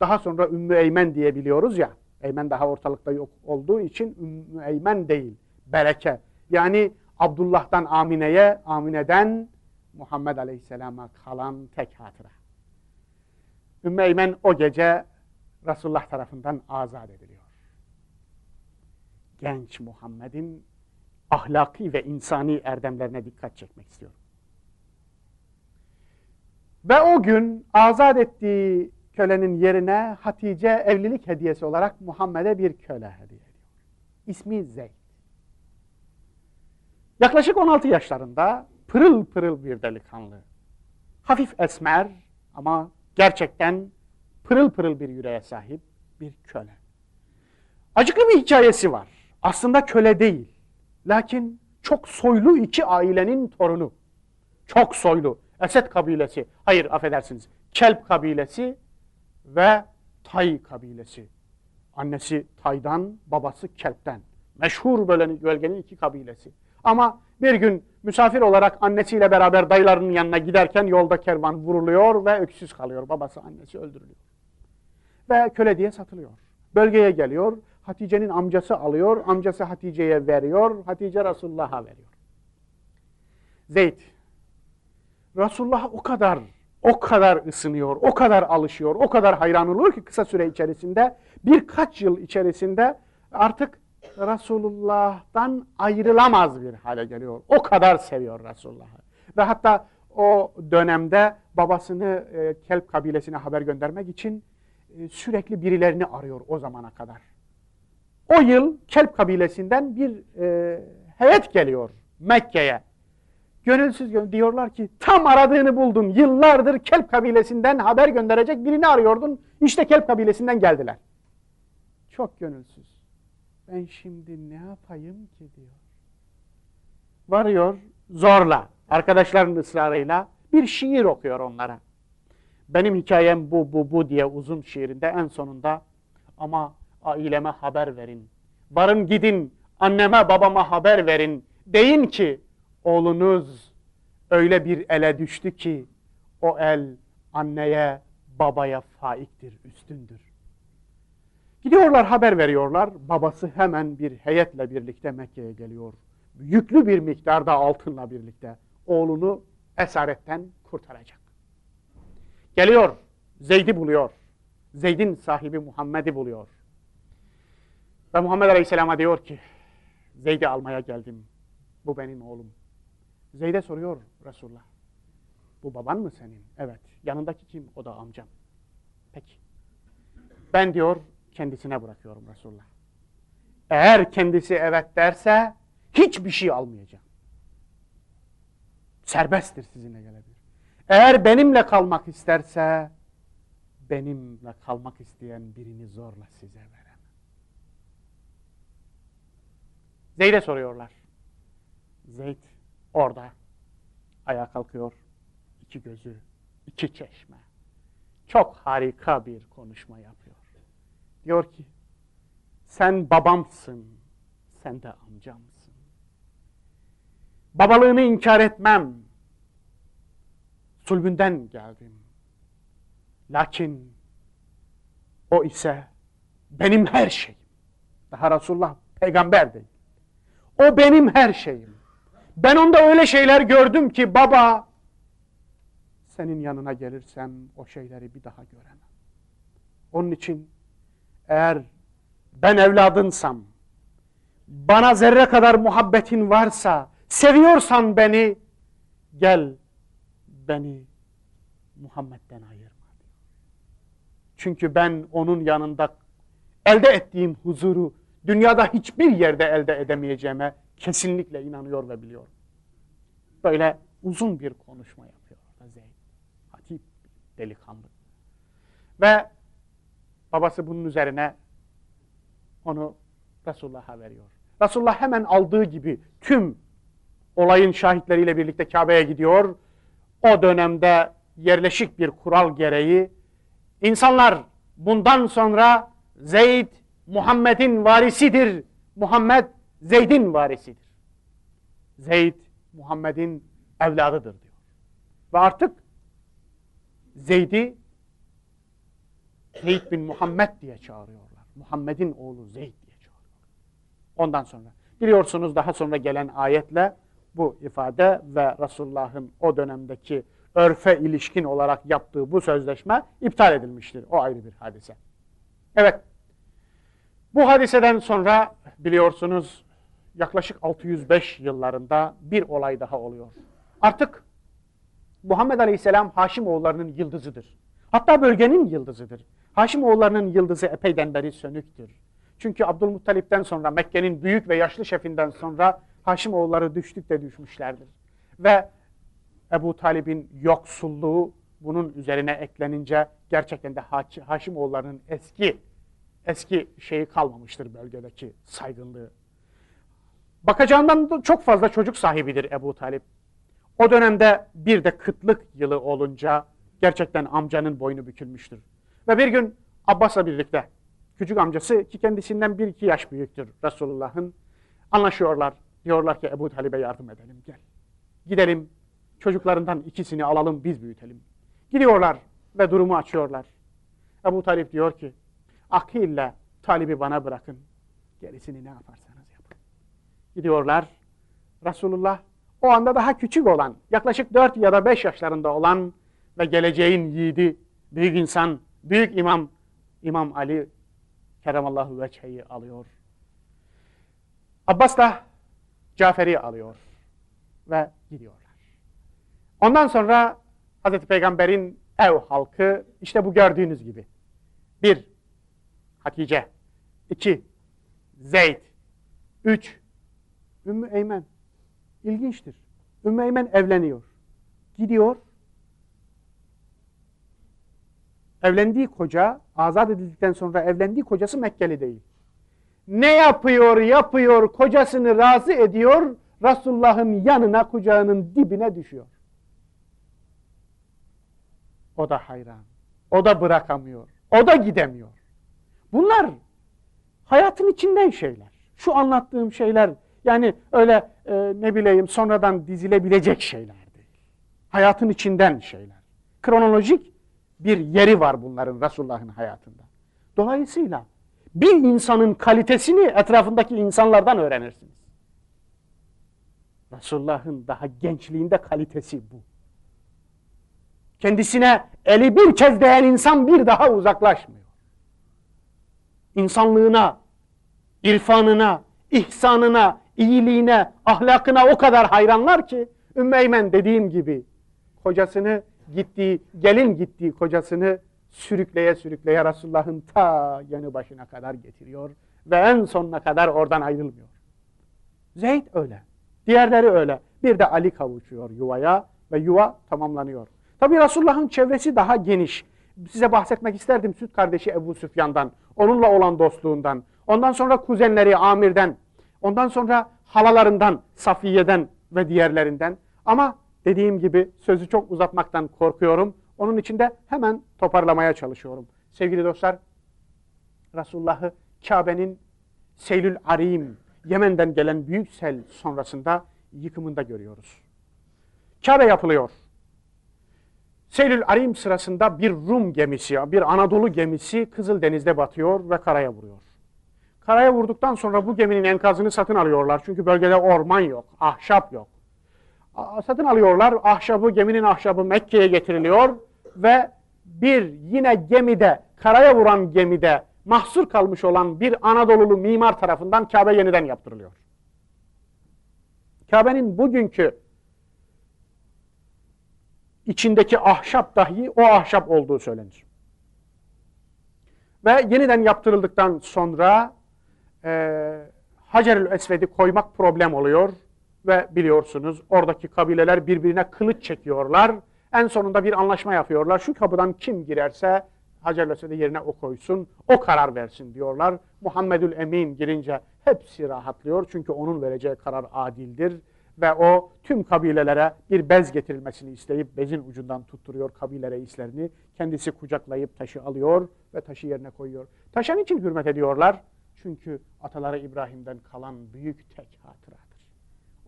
Daha sonra Ümmü Eymen diye biliyoruz ya. Eymen daha ortalıkta yok olduğu için Ümmü Eymen değil. Bereke. Yani Abdullah'dan Amine'ye, Amine'den Muhammed Aleyhisselam'a kalan tek hatıra. Ümmü Eymen o gece Resulullah tarafından azat ediliyor. Genç Muhammed'in ahlaki ve insani erdemlerine dikkat çekmek istiyorum. Ve o gün azat ettiği kölenin yerine Hatice evlilik hediyesi olarak Muhammed'e bir köle hediye ediyor. İsmi Zeyd. Yaklaşık 16 yaşlarında pırıl pırıl bir delikanlı. Hafif esmer ama gerçekten pırıl pırıl bir yüreğe sahip bir köle. Acıklı bir hikayesi var. Aslında köle değil. Lakin çok soylu iki ailenin torunu. Çok soylu. Esed kabilesi. Hayır affedersiniz. Kelp kabilesi ve Tay kabilesi. Annesi Tay'dan, babası Kelp'ten. Meşhur bölgenin iki kabilesi. Ama bir gün misafir olarak annesiyle beraber dayılarının yanına giderken yolda kervan vuruluyor ve öksüz kalıyor. Babası, annesi öldürülüyor. Ve köle diye satılıyor. Bölgeye geliyor. Hatice'nin amcası alıyor. Amcası Hatice'ye veriyor. Hatice Resulullah'a veriyor. Zeyd. Resulullah o kadar o kadar ısınıyor, o kadar alışıyor, o kadar hayran oluyor ki kısa süre içerisinde birkaç yıl içerisinde artık Resulullah'tan ayrılamaz bir hale geliyor. O kadar seviyor Resulullah'ı. Ve hatta o dönemde babasını e, Kelp kabilesine haber göndermek için e, sürekli birilerini arıyor o zamana kadar. O yıl Kelp kabilesinden bir e, heyet geliyor Mekke'ye. Gönülsüz gö diyorlar ki tam aradığını buldun. Yıllardır Kelp kabilesinden haber gönderecek birini arıyordun. İşte Kelp kabilesinden geldiler. Çok gönülsüz. Ben şimdi ne yapayım ki diyor. Varıyor zorla, arkadaşlarının ısrarıyla bir şiir okuyor onlara. Benim hikayem bu, bu, bu diye uzun şiirinde en sonunda ama aileme haber verin. Varın gidin anneme babama haber verin. Deyin ki oğlunuz öyle bir ele düştü ki o el anneye babaya faiktir, üstündür. Gidiyorlar haber veriyorlar. Babası hemen bir heyetle birlikte Mekke'ye geliyor. Yüklü bir miktarda altınla birlikte oğlunu esaretten kurtaracak. Geliyor, Zeyd'i buluyor. Zeyd'in sahibi Muhammed'i buluyor. Ve Muhammed Aleyhisselam'a diyor ki, Zeyd'i almaya geldim. Bu benim oğlum. Zeyd'e soruyor Resulullah. Bu baban mı senin? Evet. Yanındaki kim? O da amcam. Peki. Ben diyor kendisine bırakıyorum Resulullah. Eğer kendisi evet derse hiçbir şey almayacağım. Serbesttir sizinle gelebilir. Eğer benimle kalmak isterse benimle kalmak isteyen birini zorla size veremem. Zeyd'e soruyorlar. Zeyd orada ayağa kalkıyor. İki gözü, iki çeşme. Çok harika bir konuşma yapıyor. Diyor ki, sen babamsın, sen de amcamsın. Babalığını inkar etmem. Sulbünden geldim. Lakin o ise benim her şeyim. Daha Resulullah peygamber değil. O benim her şeyim. Ben onda öyle şeyler gördüm ki baba senin yanına gelirsem o şeyleri bir daha göremem. Onun için eğer ben evladınsam, bana zerre kadar muhabbetin varsa, seviyorsan beni, gel beni Muhammed'den ayırma. Çünkü ben onun yanında elde ettiğim huzuru dünyada hiçbir yerde elde edemeyeceğime kesinlikle inanıyor ve biliyorum. Böyle uzun bir konuşma yapıyor orada Zeyd. Hatip delikanlı. Ve babası bunun üzerine onu Resulullah'a veriyor. Resulullah hemen aldığı gibi tüm olayın şahitleriyle birlikte Kabe'ye gidiyor. O dönemde yerleşik bir kural gereği insanlar bundan sonra Zeyd Muhammed'in varisidir. Muhammed Zeyd'in varisidir. Zeyd Muhammed'in evladıdır diyor. Ve artık Zeyd'i Zeyd bin Muhammed diye çağırıyorlar. Muhammed'in oğlu Zeyd diye çağırıyorlar. Ondan sonra biliyorsunuz daha sonra gelen ayetle bu ifade ve Resulullah'ın o dönemdeki örfe ilişkin olarak yaptığı bu sözleşme iptal edilmiştir. O ayrı bir hadise. Evet. Bu hadiseden sonra biliyorsunuz yaklaşık 605 yıllarında bir olay daha oluyor. Artık Muhammed Aleyhisselam Haşimoğullarının yıldızıdır. Hatta bölgenin yıldızıdır. Haşimoğullarının yıldızı epeyden beri sönüktür. Çünkü Abdülmuttalip'ten sonra Mekke'nin büyük ve yaşlı şefinden sonra Haşimoğulları düştükçe düşmüşlerdir. Ve Ebu Talib'in yoksulluğu bunun üzerine eklenince gerçekten de Haşimoğullarının eski eski şeyi kalmamıştır bölgedeki saygınlığı. Bakacağından da çok fazla çocuk sahibidir Ebu Talip. O dönemde bir de kıtlık yılı olunca gerçekten amcanın boynu bükülmüştür. Ve bir gün Abbas'la birlikte küçük amcası ki kendisinden bir iki yaş büyüktür Resulullah'ın anlaşıyorlar. Diyorlar ki Ebu Talib'e yardım edelim gel. Gidelim çocuklarından ikisini alalım biz büyütelim. Gidiyorlar ve durumu açıyorlar. Ebu Talip diyor ki akille Talib'i bana bırakın. Gerisini ne yapın. Gidiyorlar. Resulullah o anda daha küçük olan, yaklaşık 4 ya da 5 yaşlarında olan ve geleceğin yiğidi, büyük insan, büyük imam, İmam Ali Keremallahu Veçhe'yi alıyor. Abbas da Cafer'i alıyor ve gidiyorlar. Ondan sonra Hazreti Peygamber'in ev halkı işte bu gördüğünüz gibi. Bir, Hatice. iki, Zeyd. Üç, Ümmü Eymen. İlginçtir. Ümmü Eymen evleniyor. Gidiyor. Evlendiği koca, azat edildikten sonra evlendiği kocası Mekkeli değil. Ne yapıyor, yapıyor, kocasını razı ediyor, Resulullah'ın yanına, kucağının dibine düşüyor. O da hayran. O da bırakamıyor. O da gidemiyor. Bunlar hayatın içinden şeyler. Şu anlattığım şeyler yani öyle e, ne bileyim sonradan dizilebilecek şeyler değil. Hayatın içinden şeyler. Kronolojik bir yeri var bunların Resulullah'ın hayatında. Dolayısıyla bir insanın kalitesini etrafındaki insanlardan öğrenirsiniz. Resulullah'ın daha gençliğinde kalitesi bu. Kendisine eli bir kez değen insan bir daha uzaklaşmıyor. İnsanlığına, irfanına, ihsanına, iyiliğine, ahlakına o kadar hayranlar ki Ümmeymen dediğim gibi kocasını gittiği, gelin gittiği kocasını sürükleye sürükleye Resulullah'ın ta yanı başına kadar getiriyor ve en sonuna kadar oradan ayrılmıyor. Zeyd öyle. Diğerleri öyle. Bir de Ali kavuşuyor yuvaya ve yuva tamamlanıyor. Tabi Resulullah'ın çevresi daha geniş. Size bahsetmek isterdim süt kardeşi Ebu Süfyan'dan, onunla olan dostluğundan, ondan sonra kuzenleri Amir'den, ondan sonra halalarından, Safiye'den ve diğerlerinden. Ama dediğim gibi sözü çok uzatmaktan korkuyorum. Onun için de hemen toparlamaya çalışıyorum. Sevgili dostlar, Resulullah'ı Kabe'nin Seylül Arim, Yemen'den gelen büyük sel sonrasında yıkımında görüyoruz. Kabe yapılıyor. Seylül Arim sırasında bir Rum gemisi, bir Anadolu gemisi Kızıldeniz'de batıyor ve karaya vuruyor. Karaya vurduktan sonra bu geminin enkazını satın alıyorlar. Çünkü bölgede orman yok, ahşap yok. Satın alıyorlar, ahşabı, geminin ahşabı Mekke'ye getiriliyor ve bir yine gemide, karaya vuran gemide mahsur kalmış olan bir Anadolulu mimar tarafından Kabe yeniden yaptırılıyor. Kabe'nin bugünkü içindeki ahşap dahi o ahşap olduğu söylenir. Ve yeniden yaptırıldıktan sonra e, Hacerül Esved'i koymak problem oluyor. Ve biliyorsunuz oradaki kabileler birbirine kılıç çekiyorlar. En sonunda bir anlaşma yapıyorlar. Şu kapıdan kim girerse Hacerül Esved'i yerine o koysun, o karar versin diyorlar. Muhammedül Emin girince hepsi rahatlıyor. Çünkü onun vereceği karar adildir ve o tüm kabilelere bir bez getirilmesini isteyip bezin ucundan tutturuyor kabile reislerini. Kendisi kucaklayıp taşı alıyor ve taşı yerine koyuyor. Taşan için hürmet ediyorlar. Çünkü ataları İbrahim'den kalan büyük tek hatıradır.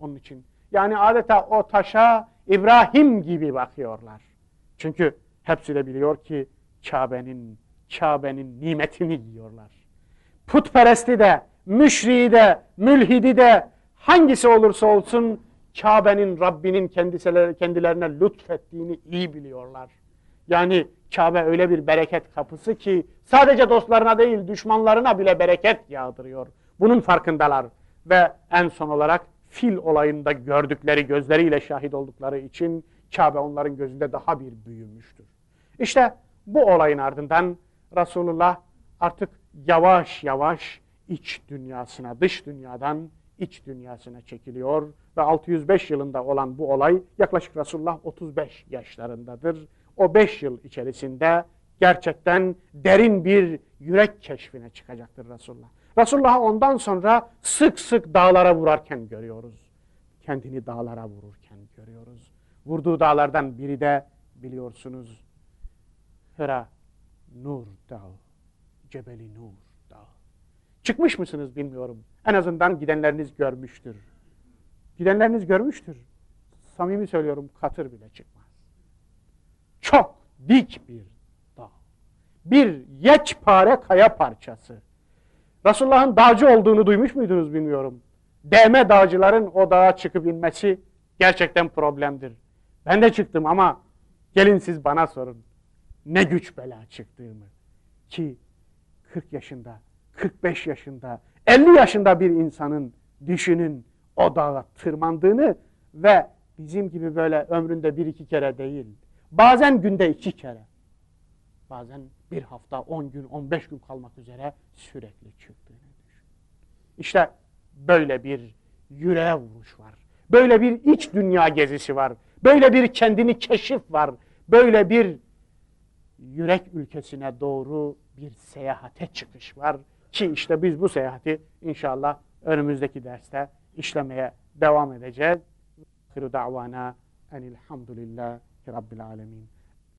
Onun için yani adeta o taşa İbrahim gibi bakıyorlar. Çünkü hepsi de biliyor ki Kabe'nin Kabe'nin nimetini yiyorlar. Putperesti de, müşriği de, mülhidi de, hangisi olursa olsun Kabe'nin Rabbinin kendilerine lütfettiğini iyi biliyorlar. Yani Kabe öyle bir bereket kapısı ki sadece dostlarına değil düşmanlarına bile bereket yağdırıyor. Bunun farkındalar ve en son olarak fil olayında gördükleri gözleriyle şahit oldukları için Kabe onların gözünde daha bir büyümüştür. İşte bu olayın ardından Resulullah artık yavaş yavaş iç dünyasına, dış dünyadan iç dünyasına çekiliyor ve 605 yılında olan bu olay yaklaşık Resulullah 35 yaşlarındadır. O 5 yıl içerisinde gerçekten derin bir yürek keşfine çıkacaktır Resulullah. Resulullah'ı ondan sonra sık sık dağlara vurarken görüyoruz. Kendini dağlara vururken görüyoruz. Vurduğu dağlardan biri de biliyorsunuz Hıra Nur Dağı, Cebeli Nur Dağı. Çıkmış mısınız bilmiyorum. En azından gidenleriniz görmüştür. Gidenleriniz görmüştür. Samimi söylüyorum katır bile çıkmaz. Çok dik bir dağ. Bir yekpare kaya parçası. Resulullah'ın dağcı olduğunu duymuş muydunuz bilmiyorum. Değme dağcıların o dağa çıkıp inmesi gerçekten problemdir. Ben de çıktım ama gelin siz bana sorun. Ne güç bela çıktığımı. Ki 40 yaşında, 45 yaşında, 50 yaşında bir insanın düşünün o dağa tırmandığını ve bizim gibi böyle ömründe bir iki kere değil, bazen günde iki kere, bazen bir hafta, on gün, on beş gün kalmak üzere sürekli çıktığını. İşte böyle bir yüreğe vuruş var. Böyle bir iç dünya gezisi var. Böyle bir kendini keşif var. Böyle bir yürek ülkesine doğru bir seyahate çıkış var. Ki işte biz bu seyahati inşallah önümüzdeki derste işlemeye devam edeceğiz. Kırı davana enilhamdülillahi رب العالمين.